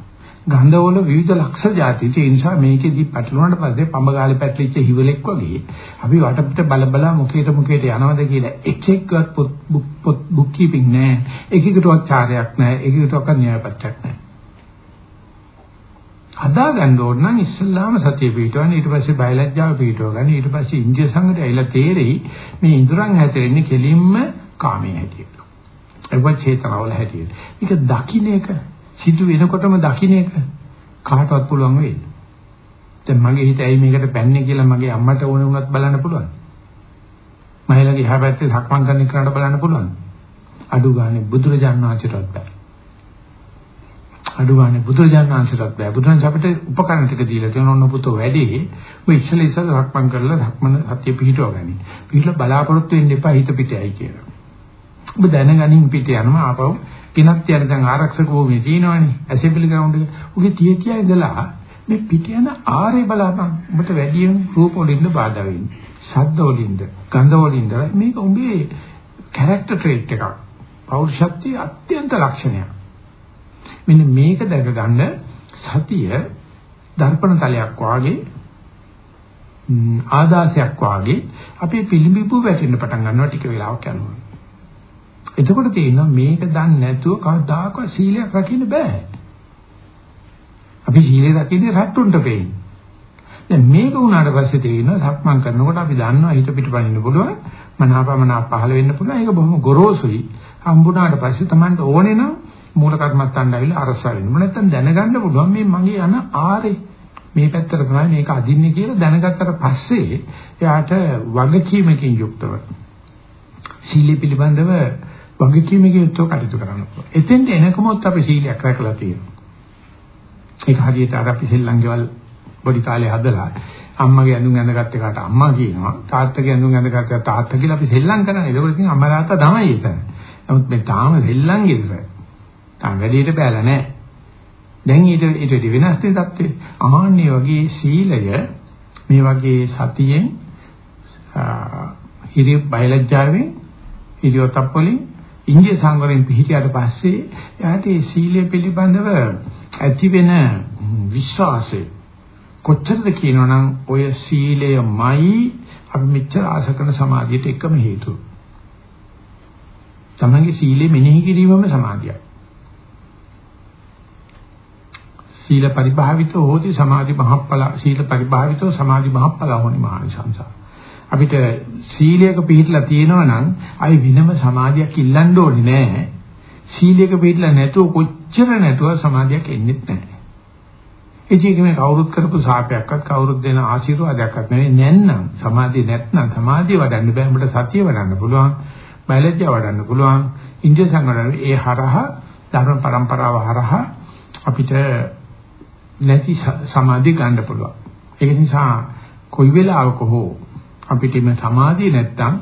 ගන්ධවල විවිධ ලක්ෂ ಜಾති. ඒ නිසා මේකෙදි පැටලුණාට පස්සේ පඹගාලේ පැටලිච්ච හිවලෙක් වගේ අපි වටපිට බල බල මුඛයට මුඛයට යනවද කියලා එක එක්කවත් පොත් බුක් කීපින් නැහැ. එකෙකුටවත් චාරයක් නැහැ. එකෙකුටවත් න්‍යායපත්‍යක් නැහැ. හදා ගන්න ඕන නම් ඉස්සල්ලාම සතිය පිටවන්න ඊට පස්සේ බයලජ්ජාව පිටව ගන්න ඊට පස්සේ ඉන්දිය සංගතය ඇවිල්ලා තේරෙයි මේ ඉඳුරන් හැතරෙන්නේ කෙලින්ම කාමයේ හැටියට. ඒක චේතනාවල හැටියට. මේක දකින්න එක සිදු වෙනකොටම දකින්න එක කාටවත් පුළුවන් වෙයි. දැන් මගේ හිත ඇයි මේකට පැන්නේ කියලා මගේ අම්මට ඕන වුණත් බලන්න පුළුවන්. මහලගේ එහා පැත්තේ සක්මන් කරන එකට බලන්න පුළුවන්. අඩු ගානේ බුදුරජාණන් වහන්සේටවත් බෑ. අඩු ගානේ බුදුරජාණන් වහන්සේටවත් බෑ. බුදුරජාණන් අපිට උපකරණ ටික දීලා තියෙන ඔන්න පුතෝ වැඩි ඔය ඉස්සෙල්ලා ඉස්සෙල්ලා සක්මන් කරලා සක්මන සතිය පිහිටව ගනි. පිහිටලා බලාපොරොත්තු වෙන්න එපා හිත පිටයයි කියලා. ඔබ දැනගනින් පිට යනවා ආපහු කිනක් තියන දැන් ආරක්ෂක භූමිය තියෙනවනේ ඇසෙම්බලි ග්‍රවුන්ඩ් එක. උගේ තිය තියා ඉඳලා මේ පිට යන ආරේ බලපන්. ඔබට වැඩියෙන් රූප වලින්ද බාධා වෙන්නේ. ශබ්ද වලින්ද, ගන්ධ වලින්ද මේක උඹේ කැරක්ටර් ට්‍රේට් එකක්. පෞරුෂත්වයේ අත්‍යන්ත ලක්ෂණයක්. මෙන්න මේක දැක ගන්න සතිය දර්පණ තලයක් වාගේ ආදාසයක් වාගේ අපේ පිළිඹු වැටෙන්න පටන් ගන්නවා ටික වෙලාවක් යනවා. එතකොට තේිනවා මේක දන්නේ නැතුව කවදාකවත් සීලයක් රකින්න බෑ. අපි සීලය රකින්නේ රට්ටුන්ට පෙන්නේ. දැන් මේක වුණාට පස්සේ තේිනවා සක්මන් කරනකොට අපි දන්නවා හිත පිටපනින්න පුළුවන් මනාපමනා පහළ වෙන්න පුළුවන් ඒක බොහොම ගොරෝසුයි හම්බුණාට පස්සේ Tamanට ඕනේ නම් මූල කර්මත්තන්ට ඇවිල්ලා අරසා වෙන්න. නැත්තම් දැනගන්න පුළුවන් මේ මගේ යන ආරේ මේ පැත්තට තමයි මේක අදින්නේ කියලා දැනගත්තට පස්සේ එයාට වගකීමකින් යුක්තව සීලය පිළිබඳව වගකීමකින් යුක්තව කටයුතු කරන්න පුළුවන්. එතෙන්ට එනකමොත් අපි සීලයක් රැකලා තියෙනවා. ඒක හරියට අර අපි සෙල්ලම්කේවල් පොඩි කාලේ හදලා අම්මගේ ඇඳුම් ඇඳගත් එකට අම්මා කියනවා තාත්තගේ ඇඳුම් ඇඳගත් එකට තාත්තා කියලා අපි සෙල්ලම් කරනවා. ඒක ඉතින් අම්මා තාත්තා තමයි එතන. නමුත් මේ තාම සෙල්ලම් ගෙදර. තාම වැඩේට බැලලා නැහැ. දැන් ඊට ඊට වෙනස් දෙයක් ආන්නේ වගේ සීලය මේ වගේ සතියෙන් හිරි බයලජ්ජාවෙන් ඉරියොතප් වලින් ඉන්දිය සංවරයෙන් පිළිහිටියට පස්සේ එයාට මේ සීලය පිළිබඳව ඇති වෙන විශ්වාසය කොච්චරද කියනවනම් ඔය සීලයමයි අපි මෙච්චර ආශ කරන සමාධියට එකම හේතුව. තමන්ගේ සීලය මෙනෙහි කිරීමම සමාධියයි. සීල පරිභාවිතෝ හෝති සමාධි මහප්පල සීල පරිභාවිතෝ සමාධි මහප්පල හොනි මහානිසංස අපිට සීලයක පිළිහිලා තියෙනවා නම් අයි විනම සමාධියක් ඉල්ලන්න ඕනේ නෑ. සීලයක පිළිහිලා නැතුව කොච්චර නැතුව සමාධියක් එන්නේ නැහැ. ඒ කියන්නේ කවුරුත් කරපු සාපයක්වත් කවුරුත් දෙන ආශිර්වාදයක්වත් නෙවෙයි නැන්නම් සමාධිය නැත්නම් සමාධිය වඩන්න බෑ අපිට සතිය වඩන්න පුළුවන්. බයලජ්‍ය වඩන්න පුළුවන්. ඉන්ද්‍රිය සංවරණ ඒ හරහා ධර්ම પરම්පරාව හරහා අපිට නැති සමාධිය ගන්න පුළුවන්. ඒක නිසා කොයි වෙලාවක හෝ අපිට මේ සමාධිය නැත්තම්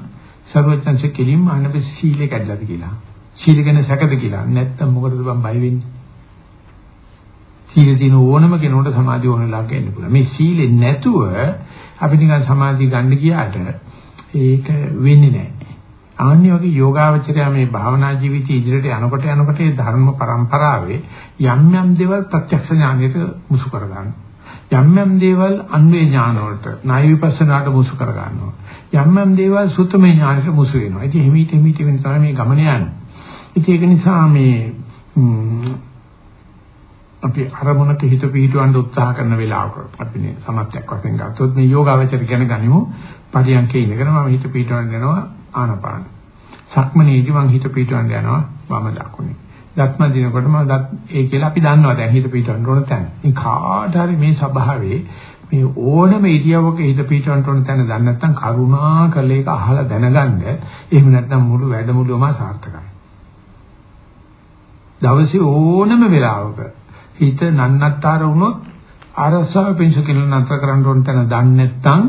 සර්වඥංශ කෙලින්ම අනබ සීලේ කැඩලාද කියලා. සීල ගැන සැකද කියලා. නැත්තම් මොකටද බං බය වෙන්නේ? සීලේ තියෙන ඕනම කෙනෙකුට සමාධිය ඕන ලාග ගන්න පුළුවන්. මේ සීලේ නැතුව අපි නිකන් සමාධිය ගන්න ගියාට ඒක වෙන්නේ නැහැ. ආන්නේ වගේ යෝගාවචරය මේ භාවනා ජීවිතය ඉදිරියට යනකොට යනකොට ඒ ධර්ම પરම්පරාවේ යම් යම් දේවල් ප්‍රත්‍යක්ෂ ඥානයට මුසු කර ගන්නවා. යම් යම් දේවල් අන්වේ ඥාන වලට ණය විපස්සනාට මුසු කර ගන්නවා. යම් යම් දේවල් සුත්තමේ ඥානයට මුසු වෙනවා. ඉතින් හිමීට හිමීට වෙන තමයි මේ ගමන යන්නේ. ඉතින් ඒක නිසා මේ අපි අරමුණක හිත පිහිටවන්න උත්සාහ කරන වෙලාවක අපි මේ සමත්යක් වශයෙන් ගත්තොත් මේ යෝගාවචර ගැන ගනිමු පරියන්කේ ඉඳගෙන මම හිත පිහිටවන්න යනවා ආනපාන. සක්මනේදී මං හිත පිටවන්න යනවා වම දකුණේ. දත්ම දිනකොට මම දත් ඒ කියලා අපි දන්නවා දැන් හිත පිටවන්න ඕන තැන. මේ කාට හරි මේ ස්වභාවයේ මේ ඕනම ඉරියව්වක හිත පිටවන්න ඕන තැන දන්නේ නැත්නම් කරුණා කළ එක අහලා දැනගන්න. එහෙම නැත්නම් මුළු වැඩමුළුවම සාර්ථකයි. දවසේ ඕනම වෙලාවක හිත නන්නත්තර වුණොත් අරසාව පිංසු කියලා නතර කරන්න ඕන තැන දන්නේ නැත්නම්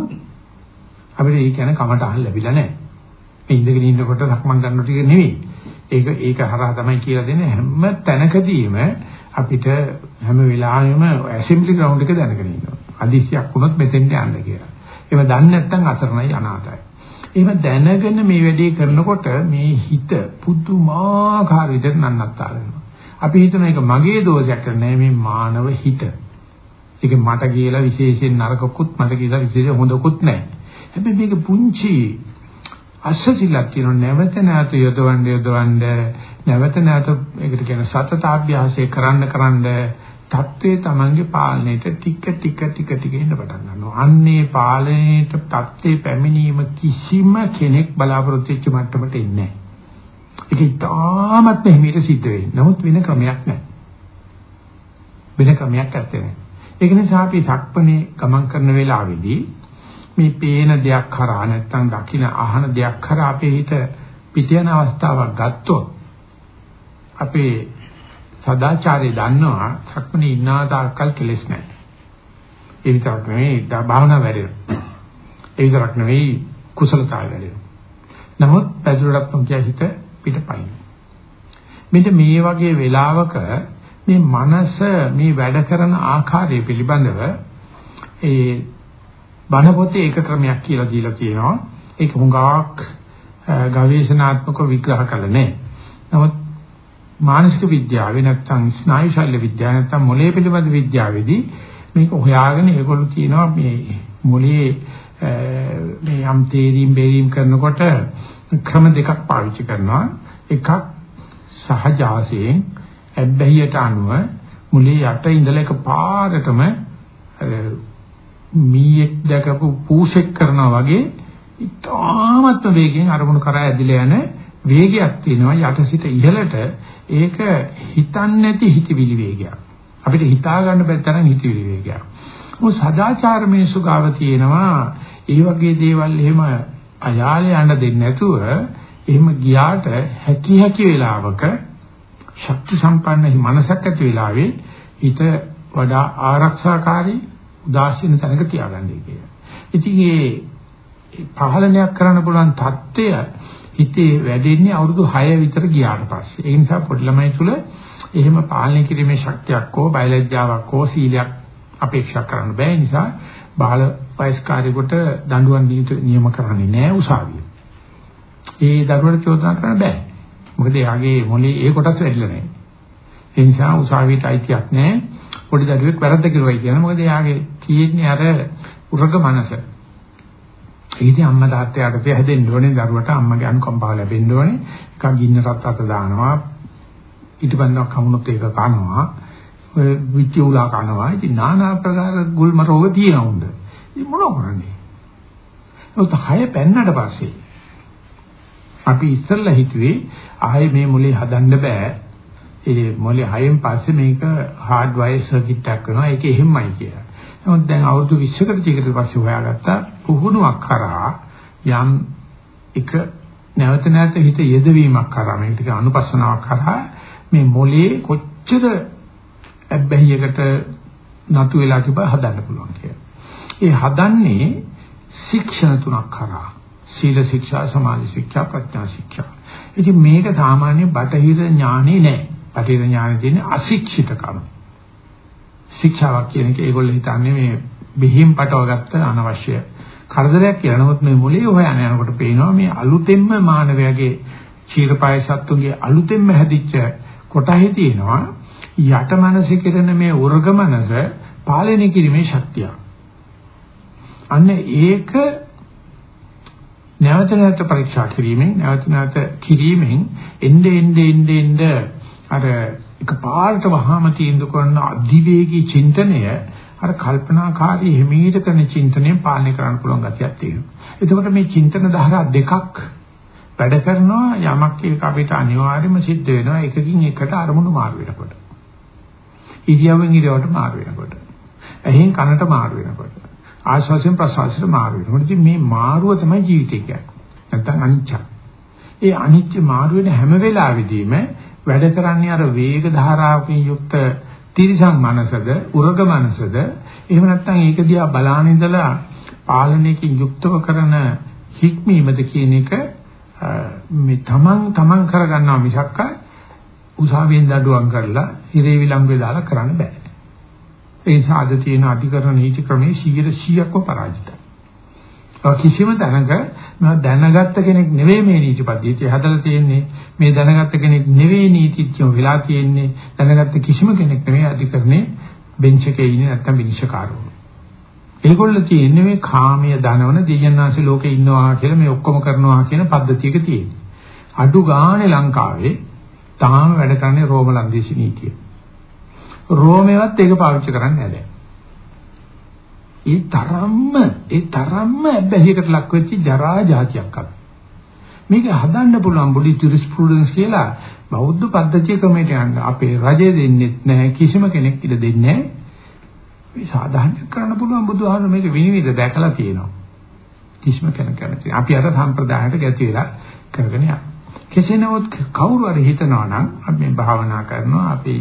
අපිට ඒ කියන්නේ කමට අහන්න ලැබිලා නැහැ. මේ ඉඳගෙන ඉන්නකොට සක්මන් ගන්න ටික නෙවෙයි. ඒක ඒක හරහා තමයි කියලා දෙන්නේ හැම තැනකදීම අපිට හැම වෙලාවෙම ඇසෙම්බලි ග්‍රවුන්ඩ් එක දැනගෙන ඉන්නවා. අදිස්සියක් වුණොත් මෙතෙන්ට යන්න කියලා. එහෙම දන්නේ නැත්නම් අසරණයි අනාථයි. එහෙම දැනගෙන මේ වැඩේ කරනකොට මේ හිත පුදුමාකාර විදිහට නන්නත්තර වෙනවා. අපි හිතන එක මගේ දෝෂයක් නෙවෙයි මේ මානව හිත. ඒක මට කියලා විශේෂයෙන් නරකකුත් මට කියලා විශේෂයෙන් හොඳකුත් නැහැ. හැබැයි මේක පුංචි අසසිලක් කියන නැවත නැවත යොදවන්න යොදවන්න නැවත නැවත ඒකට කියන සතතාභ්‍යාසය කරන්න කරන්න தત્ත්වයේ Tamange පාලනයට ටික ටික ටික ටික එන්න පටන් ගන්නවා. අන්නේ පාලනයට தત્ත්වේ පැමිණීම කිසිම කෙනෙක් බලාපොරොත්තු වෙච්ච මට්ටමට එන්නේ නැහැ. ඒක ඉතාමත් මෙහෙමිට සිද්ධ වෙන්නේ. නමුත් වෙන ක්‍රමයක් නැහැ. වෙන ක්‍රමයක් නැත්තේ. ඒක නිසා අපි සක්පනේ ගමන් කරන වෙලාවේදී මේ පේන දෙයක් කරා නැත්නම් දකින අහන දෙයක් කරා අපේ හිත පිටියන අවස්ථාවක් ගත්තොත් අපේ සදාචාරය දන්නවා සක්මනේ ඉන්නා තාක්කල් කෙලස් නැහැ. ඒ විතරක් නෙවෙයි භාවනා වැඩෙනවා. ඒ විතරක් නෙවෙයි කුසලතාවය වැඩෙනවා. නමුත් පැදුරටත් මොකිය හිත පිටපයින්. මෙන්න මේ වගේ වෙලාවක මේ මනස මේ වැඩ කරන ආකාරය පිළිබඳව ඒ බණ පොතේ එක ක්‍රමයක් කියලා දීලා තියෙනවා. ඒක හුඟක් ගවේෂණාත්මකව විග්‍රහ කළ නැහැ. නමුත් මානසික විද්‍යාවේ නැත්නම් ස්නායු ශල්‍ය විද්‍යාව නැත්නම් මොළයේ පිළිබඳ විද්‍යාවේදී මේක හොයාගෙන ඒගොල්ලෝ කියනවා මේ මොළයේ මේ යම් තේරීම් බේරීම් කරනකොට ක්‍රම දෙකක් පාවිච්චි කරනවා එකක් සහජාසයෙන් ඇබ්බැහියට අනුව මොළයේ යට ඉඳලා එක පාරටම මීයක් දැකපු පූෂෙක් කරනවා වගේ ඉතාමත්ම වේගෙන් අරමුණු කරා ඇදිලා යන වේගයක් තියෙනවා යටසිට ඉහළට ඒක හිතන්නේ නැති හිතවිලි වේගයක්. අපිට හිතා ගන්න බැරි තරම් හිතවිලි වේගයක්. මොකද සදාචාර මිනිසු ගාව තියෙනවා ඒ වගේ දේවල් එහෙම අයාලේ යන්න දෙන්නේ නැතුව එහෙම ගියාට හැකි හැකි වෙලාවක ශක්ති සම්පන්න මනසක් ඇති වෙලාවේ හිත වඩා ආරක්ෂාකාරී උදාසීන තැනක තියාගන්නේ කියලා. ඉතින් මේ පහළනයක් කරන්න පුළුවන් தත්ත්වය හිතේ වැඩෙන්නේ අවුරුදු 6 විතර ගියාට පස්සේ. ඒ නිසා පොඩි ළමයි තුල එහෙම පාලනය කිරීමේ ශක්තියක් හෝ බයලජ්ජාවක් හෝ සීලයක් අපේක්ෂා කරන්න බෑ. නිසා බාල වයස්කාරයෙකුට දඬුවම් නියම කරන්නේ නෑ උසාවිය. ඒ දරුවට චෝදනා කරන්න බෑ. මොකද එයාගේ මොලේ ඒ කොටස් වැඩිලා නෑ. ඒ නිසා උසාවියට අයිතියක් නෑ. පොඩි දරුවෙක් වැරද්ද කරුවයි කියන මොකද එයාගේ තියෙන්නේ අර උරග මනස. ඒකදී අම්මා තාත්තයාට පැහැදෙන්න ඕනේ දරුවට අම්මගේ අනුකම්පාව ලැබෙන්න ඕනේ. එකක් ගින්නටත් අත දානවා. ඊටපන්දක් කමුණොත් ඒක කනවා. ඔය විචුලා කනවා. ඉතින් নানা ආකාර ගුල්ම රෝග තියෙනවා උන්ද. ඉතින් මොනව කරන්නේ? ඔත හය පෙන්නට පස්සේ අපි ඉස්සෙල්ලා හිතුවේ ආයේ මේ මොලේ හදන්න බෑ. ඒ මොලේ හයෙන් පස්සේ මේක හાર્ඩ් වයර් සර්කිට් එකක් කරනවා. ඒක එහෙමයි කියලා. නමුත් දැන් අවුරුදු 20කට ටිකට පස්සේ හොයාගත්තා පුහුණුවක් කරා යම් එක නැවත නැවත හිත යෙදවීමක් කරා මේක ටික අනුපස්සනාවක් කරා මේ මොලේ කොච්චර අබ්බැහියකට නතු වෙලා තිබ්බ හදන්න පුළුවන් කියලා. ඒ හදන්නේ ශික්ෂණ තුනක් කරා. සීල ශික්ෂා, සමාධි ශික්ෂා, ප්‍රඥා ශික්ෂා. ඉතින් මේක සාමාන්‍ය බටහිර ඥානෙ නෑ. බටහිර ඥානෙ තියෙන්නේ අශික්ෂිතකම. ශික්ෂාවක් කියන එක ඒගොල්ලෝ හිතන්නේ මේ බෙහෙම් පටවගත්ත අනවශ්‍ය කරදරයක් කියලා. නමුත් මේ මොලේ හොයන යනකොට පේනවා මේ අලුතෙන්ම මානවයාගේ චීරපාය සත්තුන්ගේ අලුතෙන්ම හැදිච්ච කොටහේ තියෙනවා යට මනසේ කෙරෙන මේ උර්ග මනස පාලනය කිරීමේ ශක්තිය. අන්න ඒක නැවත නැවත පරීක්ෂා කිරීමෙන් නැවත නැවත කිරීමෙන් එnde ende ende ende අර එකපාරට වහාම තීන්දුව කරන අධිවේගී චින්තනය අර කල්පනාකාරී හිමීට කරන චින්තනය පාලනය කරන්න පුළුවන් ගතියක් තියෙනවා. එතකොට මේ චින්තන ධාරා දෙකක් වැඩ කරනවා යමක් එක අපිට අනිවාර්යයෙන්ම සිද්ධ වෙනවා එකකින් එකට අරමුණු මාරු වෙනකොට. ඉරියව්වෙන් ඉරියව්වට මාරු වෙනකොට. එහෙන් කනට මාරු වෙනකොට. ආශ්වාසයෙන් ප්‍රශ්වාසයට මාරු වෙනකොට. ඉතින් මේ මාරුව තමයි ජීවිතය කියන්නේ. නැත්තම් අනිච්ච. ඒ අනිච්ච මාරු වෙන හැම වෙලාවෙදීම වැඩ කරන්නේ අර වේග ධාරාවකින් යුක්ත තිරිසන් මනසද උරග මනසද එහෙම නැත්නම් ඒක දිහා බලාන ඉඳලා පාලනයකින් යුක්තව කරන හික්මීමද කියන එක මේ තමන් තමන් කරගන්නවා මිසක්ක උසාවියෙන් දඩුවම් කරලා හිරේ විලංගුවේ දාලා කරන්න බෑ. ඒ නිසා අද තියෙන අධිකරණ නීති ක්‍රමයේ 100%ක්ව පරාජිතයි. කිසිම තැනක මම දැනගත්ත කෙනෙක් නෙවෙයි මේ නීතිපද්ධතිය හදලා තියෙන්නේ. මේ දැනගත්ත කෙනෙක් නෙවෙයි නීතිඥයෝ වෙලා තියෙන්නේ. දැනගත්ත කිසිම කෙනෙක් නෙවෙයි අධිකරණේ බෙන්ච් එකේ ඉන්නේ නැත්තම් විනිශ්චයකාරවරු. ඒගොල්ලෝ තියෙන්නේ මේ කාමයේ දනවන දෙයයන්ාංශ ලෝකේ ඉන්නවා කියලා මේ ඔක්කොම කරනවා කියන පද්ධතියක තියෙන්නේ. අඩු ගානේ ලංකාවේ තාම වැඩ කරන්නේ රෝම ලන්දේසි නීතිය. රෝමේවත් ඒක පාවිච්චි කරන්නේ නැහැ. ඒ තරම්ම ඒ තරම්ම බැහැයකට ලක් වෙච්ච ජරා જાතියක් අර. මේක හදන්න පුළුවන් බොඩි ජුරිස්ප්‍රුඩන්ස් කියලා බෞද්ධ පද්ධතිය ක්‍රමයට යන්න අපේ රජය දෙන්නේ නැහැ කිසිම කෙනෙක් ඉඩ දෙන්නේ නැහැ. මේ සාධාරණ කරන්න පුළුවන් බුදුහාම මේක විනිවිද දැකලා තියෙනවා. කිසිම කෙනෙක් කැමති. අපි අර සම්ප්‍රදායට ගැති වෙලා කරගෙන යනවා. කෙසේ නමුත් කවුරු හරි හිතනවා නම් අපි මේ භාවනා කරනවා අපි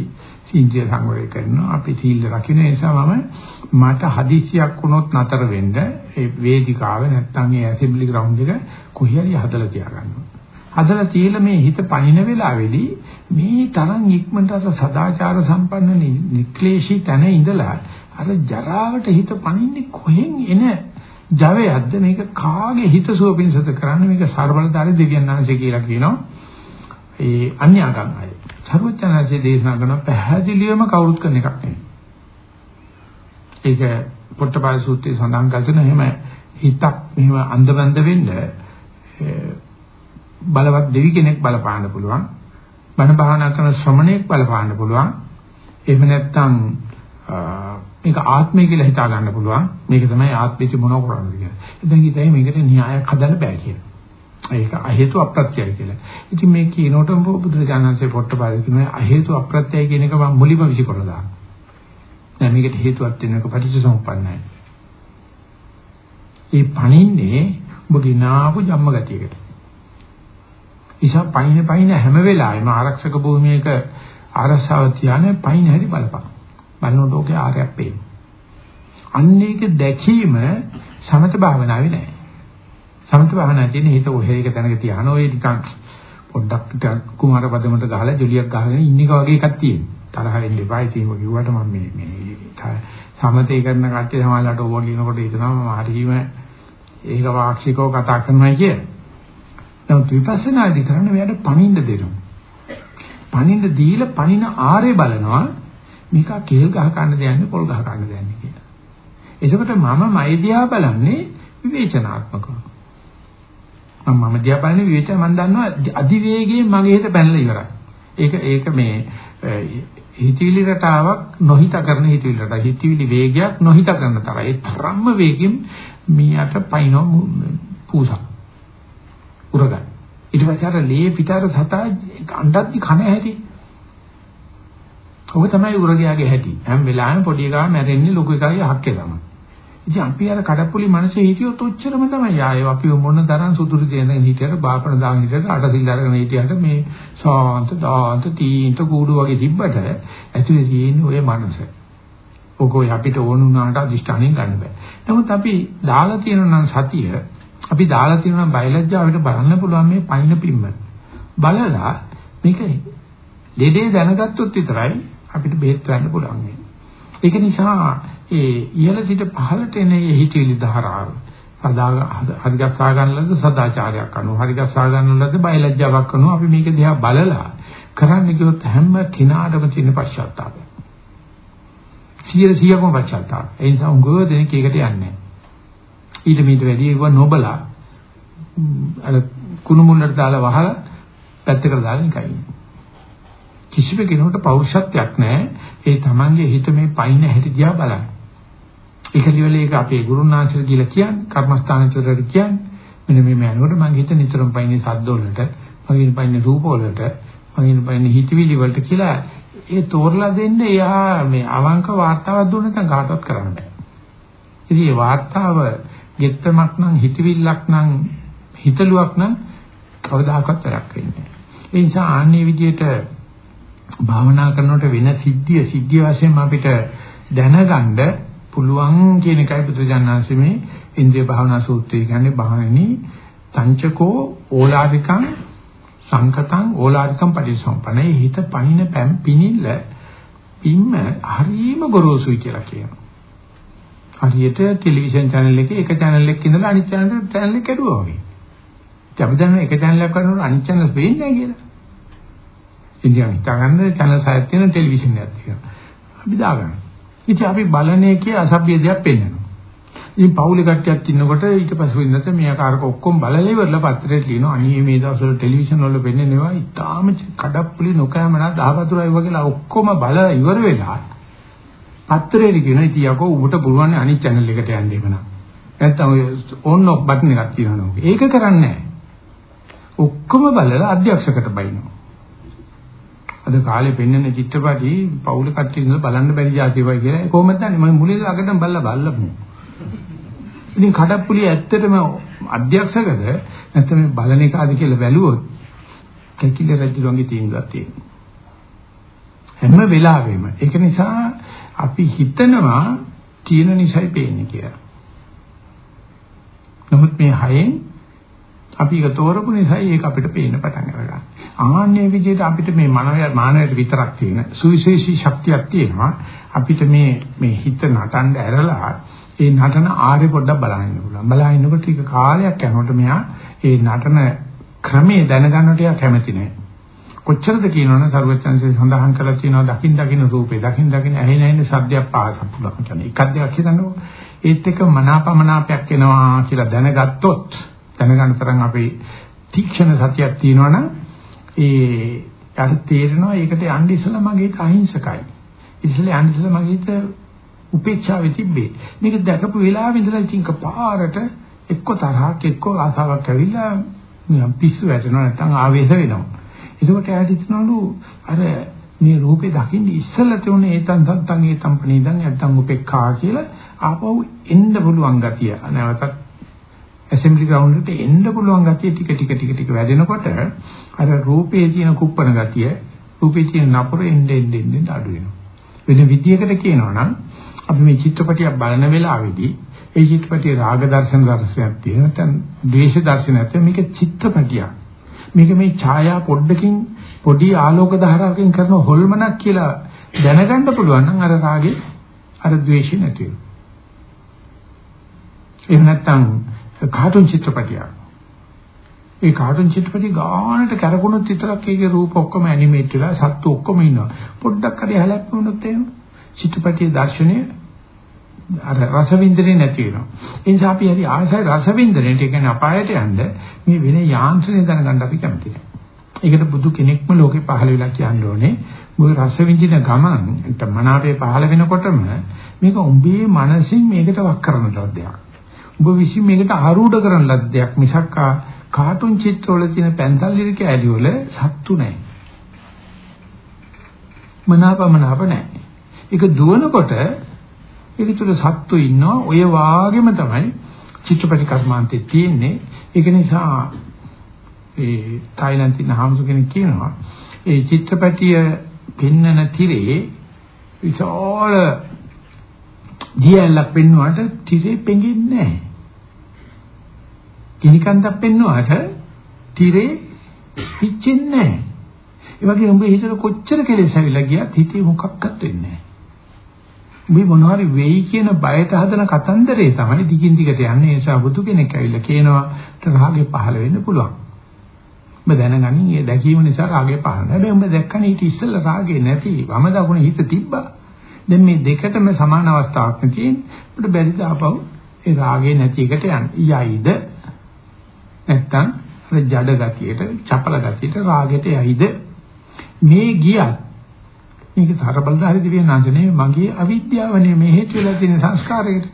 සීජය සංවරය කරනවා. අපි සීල් රකින්න නිසා මම මට හදිසියක් වුණොත් නතර වෙන්න. ඒ වේදිකාව නැත්තම් ඒ ඇසෙම්බලි ග්‍රවුන්ඩ් එක කොහේ හදලා තියාගන්නවා. හදලා තියලා මේ හිත පනින වෙලාවේදී මේ තරම් ඉක්මනට අස සදාචාර සම්පන්න නික්ලේශී තැන ඉඳලා අර ජරාවට හිත පනින්නේ කොහෙන් එන ජවයක්ද? මේක කාගේ හිත සුවපින්සත කරන්නේ? මේක ਸਰබලදාරි දෙවියන් වහන්සේ කියලා කියනවා. ඒ අන්‍යාගම් අය සර්වඥාන්සේ දේශනා කරන පැහැදිලිවම කවුරුත් කරන එකක් නෙවෙයි. ඒක පොට්ටපාය සූත්‍රයේ සඳහන් කරන එහෙම හිතක් මෙහෙම අන්ධබන්ද වෙන්න බලවත් දෙවි කෙනෙක් බලපාන්න පුළුවන්. බණ භාවනා කරන ශ්‍රමණෙක් බලපාන්න පුළුවන්. එහෙම නැත්නම් මේක ආත්මය කියලා හිතා ගන්න පුළුවන්. මේක තමයි ආත්මෙච්ච මොනව කරන්නේ කියලා. එතන හිතයි මේකට න්‍යායක් හදන්න බෑ කියලා. ඒක අහේතු අප්‍රත්‍යය කියලා. ඉතින් මේ කියනකොට බුදුරජාණන්සේ පොට්ටපාද කියන අහේතු අප්‍රත්‍යය කියන එක මම මුලින්ම විසිකරලා දානවා. දැන් මේකට හේතුවක් වෙන එක පටිච්චසමුප්පන්නයි. ඒ පණින්නේ ඔබ ගినాපු ජම්ම ගතියකට. ඉෂා පයින් පයින් හැම වෙලාවෙම ආරක්ෂක භූමියක ආරක්ෂාව තියානේ පයින් හැරි බලපන්. බලනකොට ඔකේ ආරයක් පේනවා. අන්න ඒක දැකීම සමත භාවනාවේ නෑ. සමත භාවනා තියෙන හිත ඔහෙ එක තැනක තියාන ඔය නිකන් පොඩ්ඩක් ටිකක් කුමාර පදමට ගහලා ජොලියක් ගහගෙන ඉන්න එක වගේ එකක් තියෙනවා. තරහ වෙන්න එපා. ඉතින් ඔය කිව්වට මම මේ මේ සමතේ කරන කට්ටිය සමාජලට ඕවා කියනකොට හිතනවා මම හරීම ඒක වාක්ෂිකව කතා කරනවා කිය. නමුත් විපස්සනාදී කරන්නේ මෙයාට පණින්න දෙනවා. පණින්න දීලා පණින ආරේ බලනවා මේක කේල් ගහ ගන්න දෙන්නේ පොල් ගහ ගන්න දෙන්නේ කියලා. එතකොට මම මයිදියා බලන්නේ විවේචනාත්මකව. මම දිහා බලන්නේ විවේචන මම දන්නවා අධිවේගයෙන් මගේ හිත පැනලා ඉවරයි. ඒක ඒක මේ හිතවිලි රටාවක් නොහිත කරන හිතවිලි රටාවක්. හිතවිලි වේගයක් නොහිත කරන තරයි. ඒ තරම්ම වේගෙන් මීයට පයින් පූසා. උරගන්න. ඊට පස්සේ අර ලේ පිටාර සතා අඬද්දි කන හැටි. ඔබ තමයි උරගයාගේ හැටි. හැම වෙලාවෙම පොඩි එකා මැරෙන්නේ ලොකු එකාගේ හක්කේ තමයි. ඉතින් අපි අර කඩප්පුලි මනසේ හිටියොත් ඔච්චරම තමයි ආයේ අපි මොන තරම් සුදුරු දෙන හිටියට බාපණ දාගෙන හිටියට අටසිල් අරගෙන හිටියට මේ සාන්ත දාන්ත තීන්ත කූඩු වගේ තිබ්බට ඇතුලේ තියෙන්නේ ඔය මනස. ඔකෝ අපිට ඕන වුණාට අදිෂ්ඨානෙන් ගන්න බෑ. නමුත් අපි දාලා තියෙනවා නම් සතිය අපි දාලා තියෙනවා නම් බයලජ්ජාවට බලන්න පුළුවන් මේ පයින් පිම්ම. බලලා මේක දෙදේ දැනගත්තොත් විතරයි අපිට බෙහෙත් ගන්න පුළුවන්. ඒක නිසා ඒ ඉහළ සිට පහළට එන මේ හිතවිලි ධාරාව හරිගස්සා ගන්න ලද සදාචාරයක් අනුව හරිගස්සා ගන්න ලද බයලජ්ජාවක් අනුව අපි මේක දිහා බලලා කරන්න කිව්වොත් හැම කෙනාටම තියෙන පශ්චාත්තාපය. සියර සියකම පශ්චාත්තාපය. ඒ නිසා උගව දෙනෙක් ඒකට යන්නේ ඊට මීට වැඩි ඒව නොබලා අර කුණු මුල්ලට දාලා වහලා පැත්තකට දාලා නිකන් කිසිම කෙනෙකුට පෞරුෂත්වයක් නැහැ. ඒ තමන්ගේ හිත මේ පයින් හැටි දිහා බලන්න. ඒකලිවල ඒක අපේ ගුරුනාංශය කියලා කියන්නේ කර්මස්ථාන චෝදරට කියන්නේ මෙන්න මේ මනෝට මම හිත නිතරම පයින්නේ සද්ද වලට මගේ පයින්නේ රූප වලට මගේ පයින්නේ හිතවිලි වලට කියලා ඒ තෝරලා දෙන්න එයා මේ අවංක වාර්තාවක් දුන්න නැත්නම් කාටවත් කරන්න බෑ. ඉතින් මේ වාර්තාව ගෙත්තමක් නම් හිතවිල්ලක් නම් හිතලුවක් නම් කවදාකවත් වැඩක් වෙන්නේ නැහැ. ඒ නිසා ආන්නේ විදිහට භාවනා කරනකොට වෙන සිද්ධිය සිද්ධිය වශයෙන් අපිට දැනගන්න පුළුවන් කියන එකයි බුදුජානනාංශ මේ ඉන්ද්‍රිය භාවනා සූත්‍රය කියන්නේ භාවනි තංචකෝ ඕලාරිකං සංකතං ඕලාරිකං පරිසම්පනේ හිත පහින පැම් පිනිල්ල පින්න හරීම ගොරෝසුයි කියලා කියනවා. හරියට ටෙලිවිෂන් channel එකේ එක channel එකක ඉඳලා අනිත් channel එකට channel එක කැඩුවා වගේ. ඉතින් අපි දන්නවා එක channel එකක් කරනකොට අනිත් channel පේන්නේ නැහැ කියලා. ඉතින් හිතාගන්න channel සායත් තියෙන ටෙලිවිෂන් එකක් තියෙනවා. අපි දාගන්න. ඉතින් අපි බලන එකේ අසභ්‍ය දෙයක් පෙන්වනවා. ඉතින් පවුලේ කට්ටියක් ඉන්නකොට ඊට පස්සේ වෙනස මේ ආකාරක ඔක්කොම බලලා ඉවරලා පත්‍රයට ලියනවා. අනියේ මේ දවස්වල ටෙලිවිෂන් වල පෙන්නනවා ඉතාලම කඩප්පුලි නොකෑමනා දහවතුරයි වගේ ඔක්කොම බලලා ඉවර වෙලා පත්‍රයේ කියන ඉතින් යකෝ උඹට පුළුවන් අනිත් channel එකට යන්න එමනම්. නැත්තම් ඔය ඕන් ඔෆ් බටන් එකක් තියෙනවා. ඒක කරන්නේ නැහැ. ඔක්කොම බලලා අධ්‍යක්ෂකට බයිනවා. අද කාලේ පෙන්වන චිත්‍රපටි පවුල කට්ටිය ඉඳලා බලන්න බැරි જાතියවයි කියලා කොහොමද දන්නේ මම මුලින් අගටම බල්ලා බල්ලමු. ඉතින් කඩප්පුලිය ඇත්තටම අධ්‍යක්ෂකද නැත්නම් මේ බලන එකද කියලා බැලුවොත් කැකිල රජුගේ තීන්දුවක් තියෙනවා. හැම වෙලාවෙම ඒක නිසා අපි හිතනවා තියෙන නිසයි පේන්නේ කියලා. නමුත් මේ හයෙන් අපි ඒක තෝරපු නිසා ඒක අපිට පේන්න පටන් ගන්නවා. ආන්නේ විදිහට අපිට මේ මනෝය මානවයට විතරක් තියෙන සුවිශේෂී ශක්තියක් තියෙනවා. අපිට මේ මේ හිත නටන්න ඇරලා ඒ නටන ආරේ පොඩ්ඩක් බලන්න පුළුවන්. බලනකොට ටික කාලයක් යනකොට මෙයා ඒ නටන ක්‍රමයේ දැනගන්නට යා කැමති නෑ. කොච්චරද කියනවනේ සර්වචන්සේ සඳහන් කරලා තියෙනවා දකින් දකින් රූපේ දකින් දකින් ඇහෙන ඇහෙන සද්දයක් පාසක් පුළුවන් කියන්නේ. එකක් දෙයක් හිතන්නකෝ. ඒත් එක මනාපමනාපයක් එනවා කියලා දැනගත්තොත් දැනගන්න තරම් අපේ තීක්ෂණ සතියක් තියෙනවනම් ඒ යට තේරෙනවා ඒකට යන්න ඉස්සලා මගේ හිත අහිංසකයි. ඉස්සලා යන්න ඉස්සලා මගේ හිත උපේක්ෂාවේ තිබ්බේ. මේක දැකපු වෙලාවෙ ඉඳලා ඉතින් කපාරට එක්ක තරහක් එක්ක ආසාවක් ඇවිල්ලා නිකන් පිස්සු වැටෙනවා නැත්නම් ආවේශ වෙනවා. ඒකට එයාට හිතනවලු අර මේ රූපේ දකින්න ඉස්සලා තියුනේ ඒතන් තත්තන් ඒතම් පණීදන් නැත්නම් උපේක්ඛා කියලා ආපහු එන්න පුළුවන් ගතිය. නැවතත් ඇසෙම්බලි ග්‍රවුන්ඩ් එකට එන්න පුළුවන් ගතිය ටික ටික ටික ටික වැඩෙනකොට අර රූපයේ තියෙන කුප්පන ගතිය රූපයේ තියෙන නපුර එන්න එන්න එන්න අඩු වෙනවා. වෙන විදියකට කියනවා නම් අපි මේ චිත්‍රපටියක් බලන වෙලාවේදී ඒ චිත්‍රපටියේ රාග දර්ශන දර්ශනයක් තියෙන නැත්නම් ද්වේෂ දර්ශනයක් තියෙන මේක චිත්‍රපටියක්. මේක මේ ඡායා පොඩ්ඩකින් පොඩි ආලෝක ධාරාවකින් කරන හොල්මනක් කියලා දැනගන්න පුළුවන් නම් අර රාගේ අර ද්වේෂය නැති වෙනවා. එහෙම නැත්නම් කාටුන් චිත්‍රපටියක්. ඒ කාටුන් චිත්‍රපටි ගානට කරකුණොත් විතරක් ඒකේ රූප ඔක්කොම ඇනිමේට් වෙලා සත්තු ඔක්කොම ඉන්නවා. පොඩ්ඩක් හරි හැලක් වුණොත් එහෙම චිත්‍රපටියේ දර්ශනය අර රසවින්දනේ නැති වෙනවා. ඒ නිසා අපි හරි ආසයි රසවින්දනේට ඒ කියන්නේ අපායට යන්න මේ වෙන යාන්ත්‍රණය දැනගන්න අපි කැමති නැහැ. ඒකට බුදු කෙනෙක්ම ලෝකේ පහළ වෙලා කියන්න ඕනේ. ඔය රසවින්දින ගමන් මනාපේ පහළ වෙනකොටම මේක උඹේ මනසින් මේකට වක් කරන ලද්දයක්. ඔබ විසින් මේකට ආරූඪ කරන ලද්දයක් මිසක් කාටුන් චිත්‍රවල තියෙන පැන්තල් ලිරික ඇලි වල සත්තු නැහැ. මනාපමනාප නැහැ. ඒක දුවනකොට ඒක තුල සත්තු ඉන්නවා ඔය වාගෙම තමයි චිත්‍රපටි කර්මාන්තේ තියෙන්නේ. ඒක නිසා ඒ තායිලන්ත ඉන්න හාමුදුර කෙනෙක් කියනවා ඒ චිත්‍රපටිය පෙන්නන තිරේ විශාල දියල්ලක් පෙන්වුවාට තිරේ පෙඟෙන්නේ නැහැ. කිනිකන්දක් පෙන්වුවාට තිරේ පිච්චෙන්නේ නැහැ. ඒ වගේ උඹ හිතේ කොච්චර කෙලෙස් ඇවිල්ලා ගියත් හිතේ මොකක්වත් වෙන්නේ නැහැ. මේ මොනවාරි වෙයි කියන බයට හදන කතන්දරේ තමයි දිගින් දිගට යන්නේ. ඒ නිසා බුදු කෙනෙක් ඇවිල්ලා කියනවා රාගේ පහළ වෙන්න පුළුවන්. ඔබ දැනගනින් මේ දැකීම නිසා රාගේ පහළ වෙනවා. හැබැයි ඔබ දැක්කම ඊට ඉස්සෙල්ලා රාගේ නැති වම දකුණ හිත තිබ්බා. දැන් මේ දෙකටම සමාන අවස්ථාවක් නෙකින් අපිට බැරිද ආපහු ඒ රාගේ නැති එකට යන්න. යයිද නැත්තම් අර ජඩ ගතියට, චපල ගතියට රාගෙට යයිද මේ ගියත් මේක තරබලදාරි දිව්‍යනාංශනේ මගේ අවිද්‍යාවනේ මේ හේතු වෙලා තියෙන සංස්කාරයකට.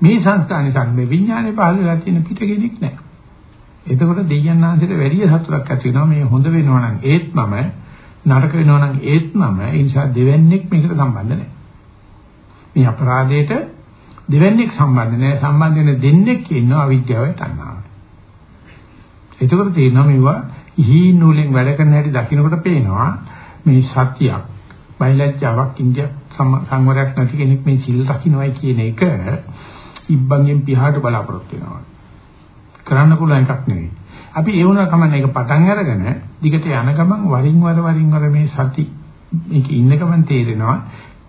මේ සංස්කාර නිසා මේ විඥානේ පහළ වෙලා තියෙන පිටකෙනෙක් නැහැ. එතකොට දෙයයන්ාංශයට වැඩි සතුටක් ඇති වෙනවා මේ හොඳ වෙනවා නම් ඒත් මම නරක වෙනවා නම් ඒත් මම ඒ නිසා දෙවන්නේක් මේකට සම්බන්ධ නැහැ. මේ අපරාධයට දෙවන්නේක් සම්බන්ධ නැහැ. සම්බන්ධ වෙන දෙන්නෙක් ඉන්නවා අවිද්‍යාවයි තණ්හාවයි. එතකොට තේරෙනවා මේවා හීන නූලෙන් වැඩ කරන හැටි දකින්නකොට පේනවා මේ සත්‍යයක් බයලජ්ජාවක් ඉන්දිය සංවරයක් නැති කෙනෙක් මේ සිල් රකින්නයි කියන එක ඉබ්බන්ගෙන් පියාට බලාපොරොත්තු වෙනවා. කරන්න පුළුවන් එකක් නෙවෙයි. අපි ඒ වුණා කමන්නේ ඒක පටන් අරගෙන දිගට යන ගමන් වරින් වර වරින් වර මේ සති මේක ඉන්න ගමන් තේරෙනවා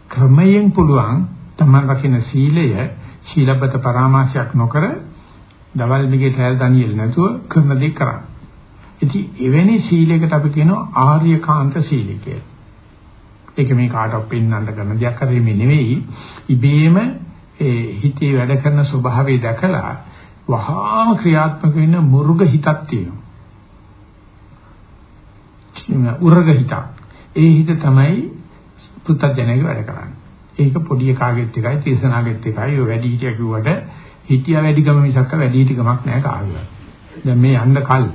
ක්‍රමයෙන් පුළුවන් තමන් රකින්න සීලය ශීලබ්බත පරාමාසයක් නොකර දවල් දිගේ තැල් දනියෙල් නැතුව කරන දේ කරන්න. ඉතින් එවැනි සීලයකට අපි කියනවා ආර්යකාන්ත සීලය කියලා. ඒක මේ කාටවත් පෙන්වන්න කරන දෙයක් හරි මේ නෙවෙයි. ඉබේම ඒ හිතේ වැඩ කරන ස්වභාවය දැකලා වහාම ක්‍රියාත්මක වෙන මුර්ග හිතක් තියෙනවා. උර්ග හිතක්. ඒ හිත තමයි පුත්තජනක වැඩ කරන්නේ. ඒක පොඩි එකාගෙත් එකයි තීසනාගෙත් එකයි ඔය වැඩි හිටිය කිව්වට හිටියා වැඩිකම මිසක්ක වැඩි හිටිකමක් නැහැ කාගේවත්. දැන් මේ යන්න කල්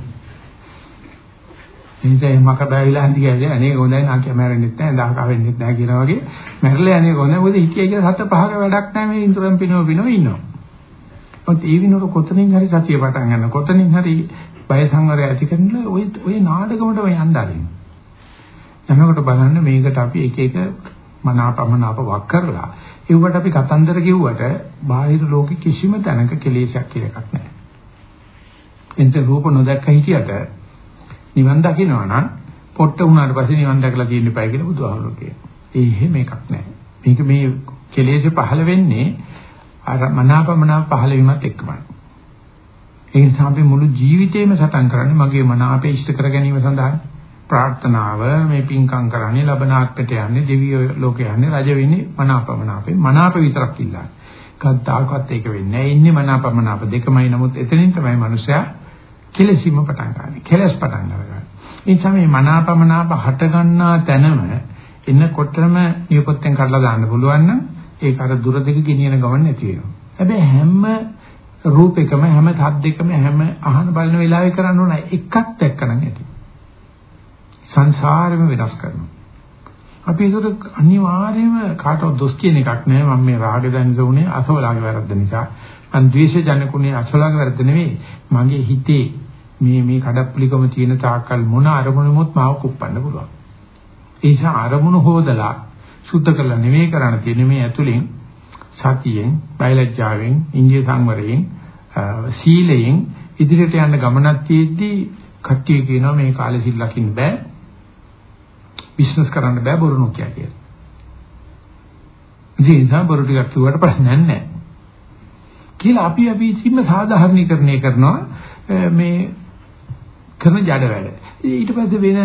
එනිසා මක බැවිලා හන්දි ගෑවේ අනේ හොඳයි නාකිය මැරෙන්නෙත් නැහැ දහක වෙන්නෙත් නැහැ කියන වගේ මැරලා අනේ හොඳයි මොකද හිතිය කියලා සත පහක වැඩක් නැහැ මේ ඉන්ද්‍රම් පිනව පිනව ඉන්නවා. මොකද ඒ විනෝර කොතනින් හරි සතිය පටන් ගන්න කොතනින් හරි බය සංවරය ඇති කරනලා ওই ওই නාටකමට යන්න ආරින්. යනකොට බලන්න මේකට අපි එක එක මනාපමනාප වක් කරලා ඒවට අපි කතන්දර කිව්වට බාහිර ලෝකෙ කිසිම තැනක කෙලෙසයක් කියලා එකක් නැහැ. එතන රූප නොදැක්ක හිටියට නිවන් දකින්නවා නම් පොට්ට වුණාට පස්සේ නිවන් දැකලා තියෙන්න eBay කියලා බුදුහාමුදුරුවෝ කියනවා. ඒ එහෙම එකක් නැහැ. මේක මේ කෙලෙස් පහළ වෙන්නේ අර මනාපමනාප පහළ වීමත් එක්කමයි. ඒ නිසා අපි මුළු ජීවිතේම සටන් කරන්නේ මගේ මනාපේ ඉෂ්ට කර ගැනීම සඳහා. ප්‍රාර්ථනාව මේ පින්කම් කරන්නේ ලබනාත්මට යන්නේ දෙවියෝ ලෝකේ යන්නේ රජ වෙන්නේ මනාපමනාපේ. මනාප විතරක් ඉල්ලන්නේ. කද්දාකත් ඒක වෙන්නේ නැහැ. ඉන්නේ මනාපමනාප දෙකමයි. නමුත් එතනින් තමයි මනුස්සයා කෙලෙසිම පටන් ගන්න. කෙලස් පටන් ගන්න. ඒ නිසා මේ මනාපමනාප හට ගන්නා තැනම එන්නකොටම නියපොත්තෙන් කඩලා දාන්න පුළුවන් නම් ඒක අර දුර දෙක ගෙනියන ගමන් නැති වෙනවා. හැබැයි හැම රූපයකම හැම තද්දෙකම හැම අහන බලන වෙලාවෙ කරන්න ඕන එකක් දැක්කනම් ඇති. සංසාරෙම වෙනස් කරනවා. අපි ඒකට අනිවාර්යයෙන්ම කාටවත් දොස් කියන එකක් නෑ මම මේ රාග දැනස උනේ අසවලාගේ වැරද්ද නිසා. මං ද්වේෂ ජනකුනේ අසවලාගේ වැරද්ද නෙවෙයි. මගේ හිතේ මේ මේ කඩප්පුලිකම තියෙන තාක්කල් මොන අරමුණෙමුත් මාව කුප්පන්න පුළුවන්. ඒ නිසා අරමුණු හොදලා සුද්ධ කරලා නෙමෙයි කරන්න තියෙන්නේ මේ ඇතුලෙන් සතියෙන්, බයලජ්ජාවෙන්, ඉන්දිය සංවරයෙන්, සීලයෙන් ඉදිරියට යන්න ගමනක් තියෙද්දී කට්ටිය කියනවා මේ කාලෙ සිල් ලකින්න බෑ. බිස්නස් කරන්න බෑ බොරු නොකිය කියලා. ඉතින් ඒ නිසා බොරු ටිකක් කිව්වට ප්‍රශ්නයක් නැහැ. කියලා අපි අපි සින්න සාධාරණීකරණය කරනවා මේ කරන ජඩ වැඩ. ඊට පස්සේ වෙන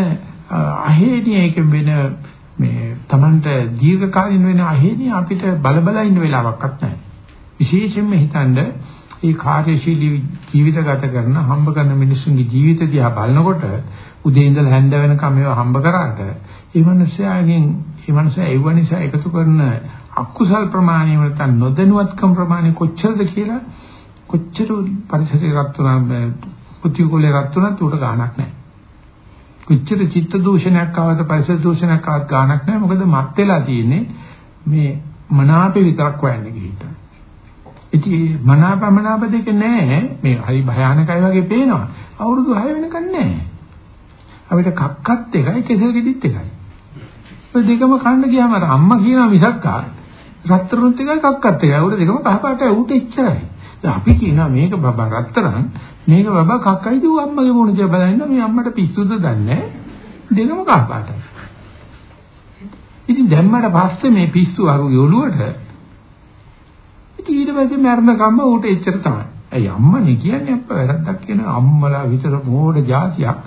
අහේනිය එක වෙන මේ Tamanට දීර්ඝ කාලින වෙන අහේනිය අපිට බල බල ඉන්න වෙලාවක්වත් නැහැ. විශේෂයෙන්ම හිතනද ඒ කාර්යශීලී ජීවිත ගත කරන හම්බ කරන මිනිස්සුන්ගේ ජීවිත දිහා බලනකොට උදේ ඉඳලා හැන්ද වෙනකම් මේවා හම්බ කරාට ඒ මනුස්සයාගෙන් ඒ මනුස්සයා ඒව නිසා එකතු කරන අකුසල් ප්‍රමාණය නැත්නම් නොදැනුවත්කම් ප්‍රමාණය කොච්චරද කියලා කොච්චර පරිසරය රත් වුණා පුතිකුලේ රත් වුණත් උට ගාණක් නැහැ. කොච්චර චිත්ත දූෂණයක් ආවද පරිසර දූෂණයක් ආවත් ගාණක් නැහැ. මොකද මත් වෙලා තියෙන්නේ මේ මනාපේ විතරක් හොයන්නේ ගිහින්. ඉතින් මනාපමනාප දෙක නැහැ. මේ හරි භයානකයි වගේ පේනවා. අවුරුදු 6 වෙනකන් නැහැ. අපිට කක්කත් එකයි කෙසෙල් ගෙඩිත් එකයි. ඔය දෙකම කන්න ගියාම අර අම්මා කියනවා මිසක් රත්තරන්ත් එකයි කක්කත් එකයි. උඩ දෙකම කහ පාටයි ඌට එච්චරයි. දැන් අපි කියනවා මේක බබා රත්තරන් මේක බබා කක්කයි දු අම්මගේ මොන දිහා බලන්න මේ අම්මට පිස්සුද දන්නේ දෙකම කහ පාටයි. ඉතින් දැම්මට පස්සේ මේ පිස්සු අරුගේ ඔළුවට ඉතින් ඊට පස්සේ මරණ කම්ම ඌට එච්චර තමයි. ඇයි අම්මනේ කියන්නේ අප්පා වැරද්දක් කියන අම්මලා විතර මෝඩ જાතියක්.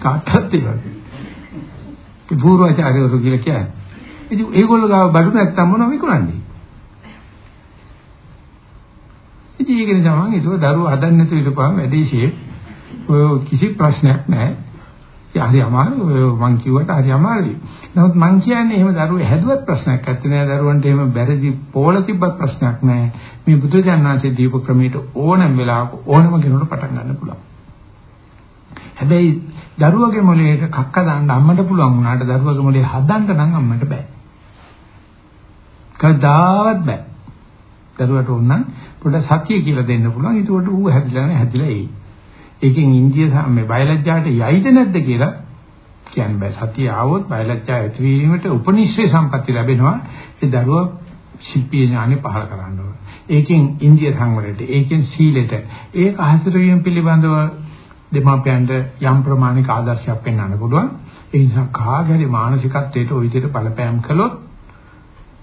කාටත් ඒ වගේ. ඒ පූර්වාචාර්යවරු කියලා කියන්නේ. ඉතින් ඒගොල්ලෝ ගාව බඩු නැත්තම් මොනව විකුණන්නේ? ඉතින් ඒක නිසා මම ඒක දරුවෝ හදන්න නැතුව ඉඳපුවාම වැඩේ ෂේප් ඔය කිසි ප්‍රශ්නයක් නැහැ. ඒ හරි අමාරුයි මං කිව්වට හරි අමාරුයි. නමුත් මං කියන්නේ එහෙම දරුවෝ හැදුවත් ප්‍රශ්නයක් නැත්තේ නෑ දරුවන්ට එහෙම බැරදි පෝල තිබ්බත් ප්‍රශ්නයක් නෑ. මේ බුදුජානනාංශයේ දීප ක්‍රමයට ඕනම වෙලාවක ඕනම කෙනෙකුට පටන් ගන්න පුළුවන්. හැබැයි දරුවගේ මොලේට කක්ක දාන්න අම්මට පුළුවන් වුණාට දරුවගේ මොලේ හදන්න නම් අම්මට බෑ. කවදාවත් බෑ. දරුවට ඕන නම් පොඩ සතිය කියලා දෙන්න පුළුවන්. ඒකට ඌ හැදිලා නැහැ හැදිලා එයි. ඒකෙන් ඉන්දිය මේ බයලජ්ජාට යයිද නැද්ද කියලා කියන්න බෑ. සතිය ආවොත් බයලජ්ජා ඇතිවීමට උපනිශ්‍රේ සම්පatti ලැබෙනවා. ඒ දරුවා ශිල්පීය ඥානෙ පහල කරන්න ඕන. ඒකෙන් ඉන්දිය සංවරයට, ඒකෙන් සීලෙට, ඒක හසුරුවීම පිළිබඳව දෙමාපියන්ට යම් ප්‍රමාණික ආදර්ශයක් පෙන්වන්න පුළුවන්. ඒ නිසා කාගරි මානසිකත්වයට ওই විදිහට බලපෑම් කළොත්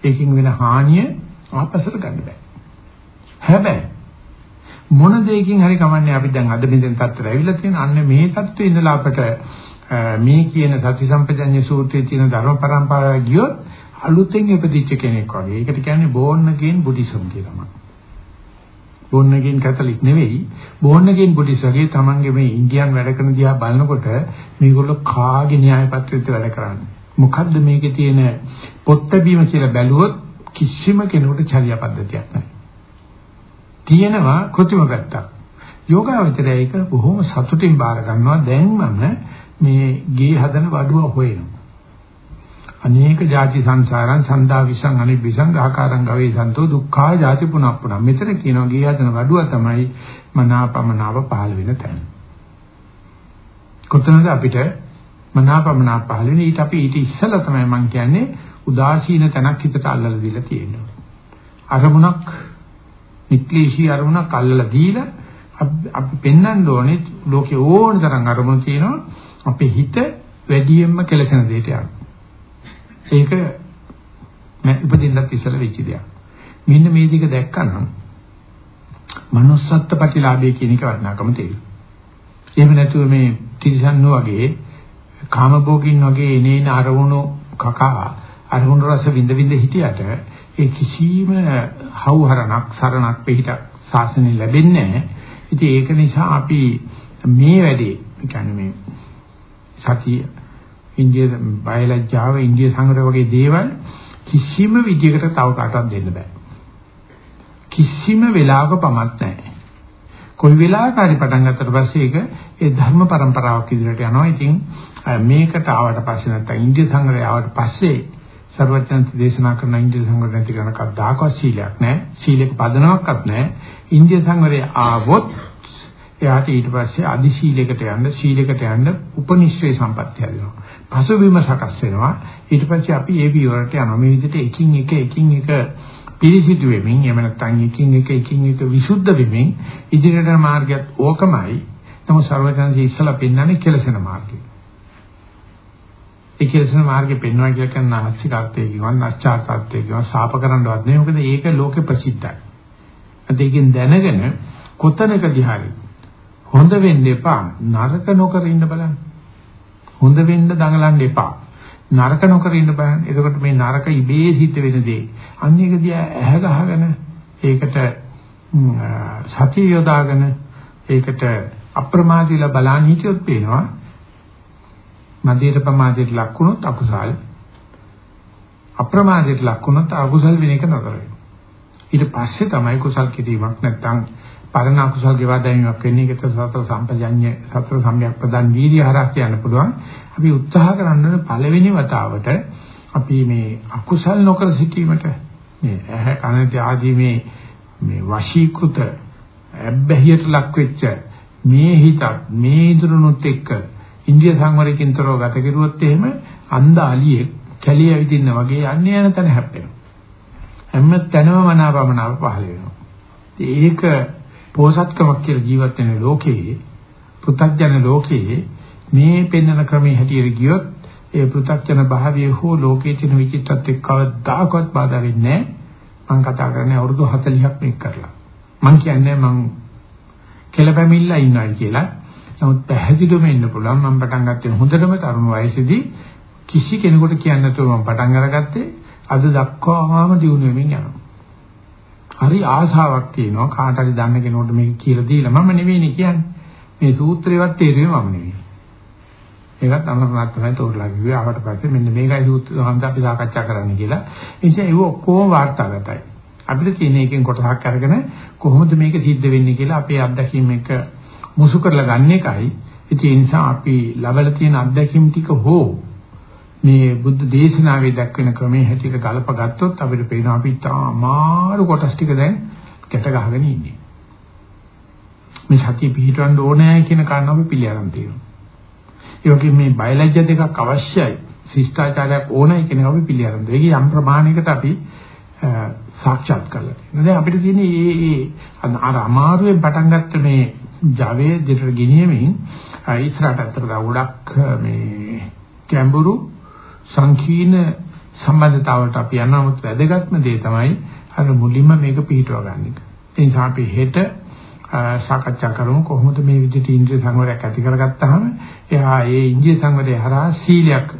ඒකින් වෙන හානිය ආපසට ගන්න බෑ. හැබැයි මොන දෙයකින් හරි කමන්නේ අපි දැන් අද මෙතෙන් තත්ත්වයට ඇවිල්ලා තියෙන අන්න මේ තත්ත්වේ ඉඳලා අපට මේ කියන සති සම්පජඤ්ඤ සූත්‍රයේ තියෙන ධර්ම පරම්පරාව ගියොත් අලුතෙන් ඉපදිච්ච කෙනෙක් වගේ. ඒකට කියන්නේ born again buddhism කියලා මම. born again catholic නෙවෙයි born again buddhist වගේ තමන්ගේ මේ ඉන්දියන් වැඩ කරන දිහා බලනකොට මේගොල්ලෝ කාගේ න්‍යාය පත්‍රයේද වැඩ කරන්නේ. මොකද්ද මේකේ තියෙන පොත්ත බීම කියලා බැලුවොත් කිසිම කෙනෙකුට චර්යා පද්ධතියක් නැහැ. තියෙනවා කෘත්‍රිම පැත්තක්. යෝගාවචරය ඒක බොහොම සතුටින් බාර ගන්නවා. දැන් මම මේ ගේ හදන වඩුව හොයනවා. අනේක ಜಾති සංසාරං සන්දා විසං අනිබ්බිසං ආකාරං ගවේ සන්තෝ දුක්ඛා ಜಾති පුනප්පුන. මෙතන කියනවා ගේ හදන වඩුව තමයි මනාපමනාව පහළ වෙන තැන. කොතනද අපිට මනාපමනාප පහළ වෙන්නේ ඊට අපි ඊට ඉස්සෙල්ලා තමයි මම කියන්නේ උදාසීන තැනක් හිතට අල්ලලා දීලා තියෙනවා. අරමුණක් නික්ලේශී අරමුණක් අල්ලලා දීලා අපි පෙන්වන්න ඕනේ ලෝකේ ඕන තරම් අරමුණු තියෙනවා අපේ හිත වැඩියෙන්ම කෙලසෙන දෙයට යනවා. ඒක මම උපදින්නත් ඉස්සල වෙච්ච දෙයක්. මෙන්න මේ දෙක දැක්කනම් manussත්ත්ව ප්‍රතිලාභය කියන එක වටිනාකම තේරෙනවා. එහෙම නැතුව මේ තිරිසන්නු වගේ කාමභෝගින් වගේ එනේන අරමුණු කකා අරමුණු රස විඳ විඳ හිටියට ඒ කිසිම හවුහරණක් සරණක් පිටිට සාසනෙ ලැබෙන්නේ නැහැ. ඉතින් ඒක නිසා අපි මේ වැඩේ කියන්නේ මේ සතිය ඉන්දිය බයලජ්ජාව ඉන්දිය සංග්‍රහ වගේ දේවල් කිසිම විදියකට තව කාටවත් දෙන්න බෑ. කිසිම වෙලාවක පමත් නැහැ. කොයි වෙලාවක හරි පටන් ගත්තට පස්සේ ඒක ඒ ධර්ම પરම්පරාවක් ඉදිරියට යනවා. ඉතින් මේකට ආවට පස්සේ නැත්තම් ඉන්දිය සංග්‍රහය ආවට පස්සේ සර්වඥාන්ති දේශනා කරන ඉන්දිය සංවරය නැති කරන කද්දාකවත් සීලයක් නැහැ. සීලයක පදනමක්වත් නැහැ. ඉන්දිය සංවරය ආවොත් එයාට ඊට පස්සේ අදි සීලයකට යන්න සීලයකට යන්න උපනිශ්‍රේ සම්පත්තිය හදනවා. පසුබිම සකස් වෙනවා. ඊට පස්සේ අපි ඒ පියවරට යනවා. මේ විදිහට එකින් එක එකින් එක පිරිසිදු වෙමින් එහෙම නැත්නම් එකින් එක එකින් එක විසුද්ධ වෙමින් ඉදිරියට මාර්ගයත් ඕකමයි. නමුත් සර්වඥාන්සේ ඉස්සලා පෙන්වන්නේ කෙලසෙන මාර්ගය. ඒ කෙලෙසන මාර්ගේ පෙන්වනවා කියලා කියන ආස්තිකාර්ථය කියනවා නැස්චාර්ථය කියනවා ශාප කරන්නවත් නෙවෙයි මොකද ඒක ලෝකෙ ප්‍රසිද්ධයි. අද ඒකෙන් දැනගෙන කොතනකදී හරි හොඳ වෙන්න එපා නරක නොකර ඉන්න බලන්න. හොඳ වෙන්න දඟලන්න එපා. නරක නොකර ඉන්න බලන්න. එතකොට මේ නරක ඉබේ සිද්ධ වෙන දේ. අන්න ඒක දිහා ඇහැ ගහගෙන ඒකට සතිය යොදාගෙන ඒකට අප්‍රමාදීලා බලන්න හිටියොත් පේනවා මදියට ප්‍රමාදයට ලක් වුණොත් අකුසල් අප්‍රමාදයට ලක් වුණොත් අකුසල් වෙන එක නතර වෙනවා ඊට පස්සේ තමයි කුසල් කිරීමක් නැත්නම් පරණ අකුසල් ගෙවා දැමීමක් වෙන්නේ ඒකට සතර සම්පජඤ්ඤ සතර සම්‍යක් ප්‍රදාන් වීර්ය හරහා කියන්න පුළුවන් අපි උත්සාහ කරන්න පළවෙනි වතාවට අපි මේ අකුසල් නොකර සිටීමට මේ ඇහැ කන ආදී මේ මේ වශීකృత ඇබ්බැහියට ලක් වෙච්ච මේ හිතත් මේ ඉදරුණුත් එක්ක ඉන්දිය සංවරයෙන් තොරව ගත කෙරුවොත් එහෙම අන්ධ අලියෙක් කැලිය ඇවිදින්න වගේ යන්නේ යන තැන හැප්පෙනවා. හැම තැනම මනාපමනාව පහළ වෙනවා. ඒක පෝසත්කමක් කියලා ජීවත් වෙන ලෝකයේ පෘථග්ජන ලෝකයේ මේ පෙන්වන ක්‍රමයේ හැටියට ගියොත් ඒ පෘථග්ජන භාවයේ හෝ ලෝකයේ තියෙන විචිත්තත්වයක් කවදාකවත් බාධා වෙන්නේ නැහැ. මම කතා කරන්නේ අවුරුදු 40ක් මේක කරලා. මම කියන්නේ මම කෙලපැමිල්ලා ඉන්නවා කියලා. නමුත් පැහැදිලිවම ඉන්න පුළුවන් මම පටන් ගත්තේ හොඳටම තරුණ වයසේදී කිසි කෙනෙකුට කියන්න නැතුව මම පටන් අරගත්තේ අද දක්වාම දිනු වෙමින් යනවා. හරි ආශාවක් තියෙනවා කාට හරි දන්න කෙනෙකුට මේක කියලා දීලා මම නෙවෙයිනේ කියන්නේ. මේ සූත්‍රේවත් තේරුවේ මම නෙවෙයි. ඒකත් අමරනාත් තමයි තෝරලා ගියේ. ආවට පස්සේ මෙන්න මේකයි සූත්‍ර සම්බන්ධ අපි සාකච්ඡා කරන්න කියලා. ඒ නිසා ඒව ඔක්කොම වාර්තාගතයි. අපිට තියෙන එකෙන් කොටසක් අරගෙන කොහොමද මේක සිද්ධ වෙන්නේ කියලා අපේ අත්දැකීම් එක මුසු කරලා ගන්න එකයි. ඉතින් ඒ නිසා අපි ලබලා තියෙන අත්දැකීම් ටික හෝ මේ බුද්ධ දේශනාවේ දක්වන ක්‍රමයේ හැටියට ගලප ගත්තොත් අපිට පේනවා අපි තාමාරු කොටස් ටික දැන් කැට ගහගෙන ඉන්නේ. මේ සතිය පිහිටවන්න ඕනෑ කියන කාරණාව අපි පිළිඅරන් තියෙනවා. ඒ වගේ මේ බයලජ්‍ය දෙකක් අවශ්‍යයි. ශිෂ්ටාචාරයක් ඕනයි කියන එක අපි පිළිඅරන් දෙනවා. ඒක යම් ප්‍රමාණයකට අපි සාක්ෂාත් කරලා තියෙනවා. දැන් අපිට තියෙන්නේ මේ අර අමාරුවෙන් පටන් ගත්ත මේ Java දෙතර ගෙනියමින් ඉස්සරහට අතට ගොඩක් මේ ගැඹුරු සංකීර්ණ සම්බන්ධතාවලට අපි යනමුත් වැදගත්ම දේ තමයි අර මුලින්ම මේක පිළිටව ගන්න එක. ඒ නිසා අපි හෙට සාකච්ඡා කරමු. කොහොමද මේ විදිහට ඉන්ද්‍රිය සංවරයක් ඇති කරගත්තාම? එයා ඒ ඉන්ද්‍රිය සංවරය හරහා සීලයක්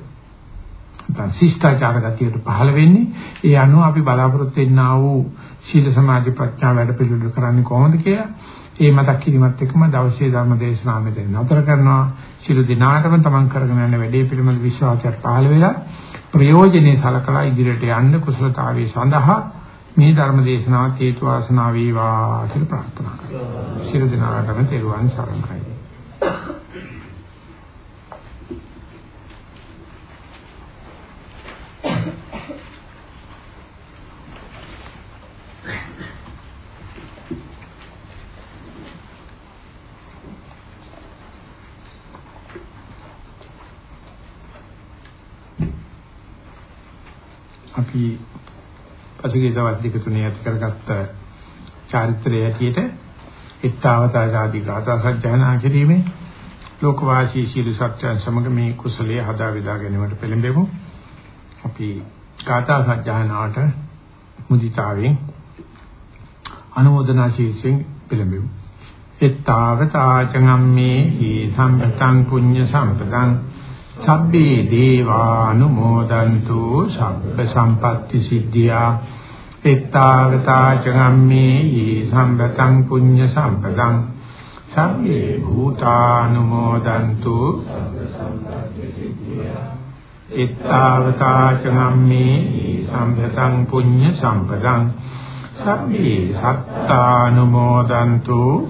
නැත්නම් ශිෂ්ටාචාර ගතියට පහළ වෙන්නේ. ඒ අනුව අපි බලාපොරොත්තු වෙන්නා වූ සීල සමාධි ප්‍රඥා වැඩ පිළිවෙල කරන්නේ කොහොමද කියලා ඒ මතක් කිරීමත් එක්කම දවසේ ධර්ම දේශනාව මෙතන නතර කරනවා සිළු දිනාටම තමන් කරගෙන යන වැඩේ පිළිබඳ විශ්වාසයක් පහළ වෙලා ප්‍රයෝජනේ සලකලා ඉදිරියට යන්න කුසලතාවයේ සඳහා මේ ධර්ම දේශනාව හේතු වාසනා වේවා කියලා ප්‍රාර්ථනා කරනවා. සියලු දෙනාටම තෙරුවන් සරණයි. අපි පසුගිය දවස් දෙක තුනේ ඇති කරගත්ත චාරිත්‍රය ඇටියට ඊත්තාවතා ආදී ගාථා සජ්ජායනා කිරීමේ ලෝකවාසී සීල සත්‍යයන් සමග මේ කුසලයේ හදා විදා ගැනීමට පෙළඹෙමු. අපි ගාථා සජ්ජායනාවට මුදිතාවෙන් අනුමೋದනා ශීර්ෂයෙන් පෙළඹෙමු. ඊත්තාවතා චංගම්මේ හි සම්පතං පුඤ්ඤ සම්පතං සබ්බේ දේවානුමෝදන්තු සබ්බ සම්පatti සිද්ධියා. එත්තාවතා චගම්මේ සම්පතං පුඤ්ඤ සම්පතං සබ්බේ භූතානුමෝදන්තු එත්තාවතා චගම්මේ සම්පතං පුඤ්ඤ සම්පතං සබ්බේ සත්තානුමෝදන්තු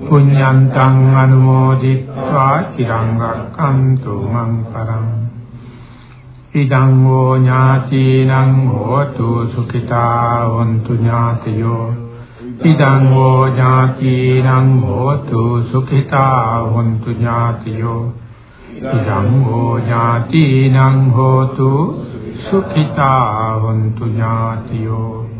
පුඤ්ඤන්තං අනුමෝදිत्वा চিරං රක්ඛන්තු මං පරං ඉදං වූ ඥාතිනං හෝතු සුඛිතා වന്തു ඥාතයෝ ඉදං වූ ඥාතිනං හෝතු සුඛිතා වന്തു ඥාතයෝ ඉදං වූ ඥාතිනං හෝතු සුඛිතා වന്തു ඥාතයෝ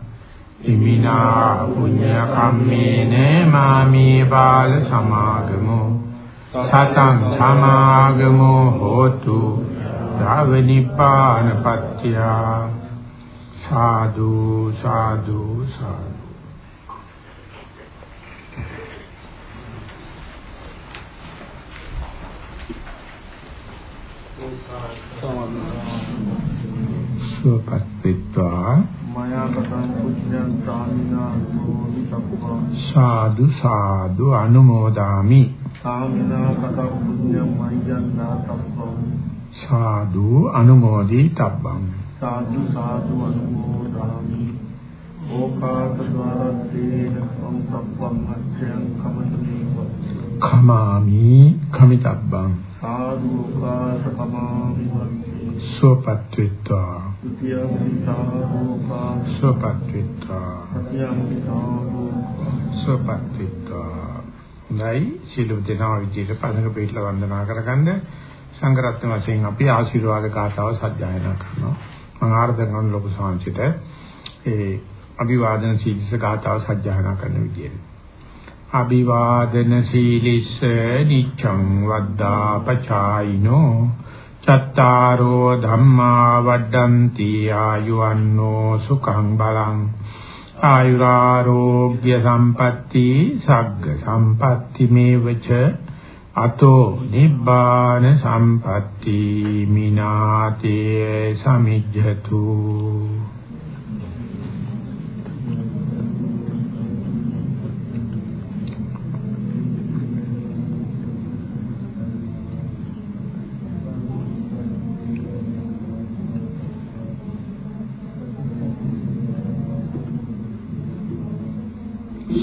ඉමිනා පුඤ්ඤ කම්මේන මාමේ බාල සමාගමෝ සතං සමාගමෝ හෝතු ධාවනිපාන පත්‍ය සාදු සාදු සාදු. සුවපත් විත්වා සාදු සාදු අනුමෝදාමි. සාදු අනුමෝදි තබ්බං. සාදු සාදු අනුමෝදාමි. ඕකාස ద్వාරත්තේන සංසප්පං අච්ඡයන් කමතුනි කමාමි කමිතබ්බං. සාදු ඕකාස කමාමි සෝපත් විත්වා. සෝපත්විත්වා සෝපත්විත්වා නැයි සිළු දෙනා විදිහට පදක පිටල වන්දනා කරගන්න සංඝරත්න වශයෙන් අපි ආශිර්වාද ගාථාව සජ්ජායනා කරනවා. මම ආර්දන කරන ලොකු සාංශිත ඒ අභිවාදන සීලිස ගාථාව සජ්ජායනා කරන විදියට. අභිවාදන සීලිස නිච්ඡං වද්දා පචායිනෝ චත්තාරෝ ධම්මා වඩ්ඩಂತಿ ආයුවන්නෝ සුඛං බලං ආයුරාෝග්‍ය සම්පatti සග්ග සම්පatti මේවච අතෝ නිබ්බාන සම්පatti මිනාතේ සමිජ්ජතු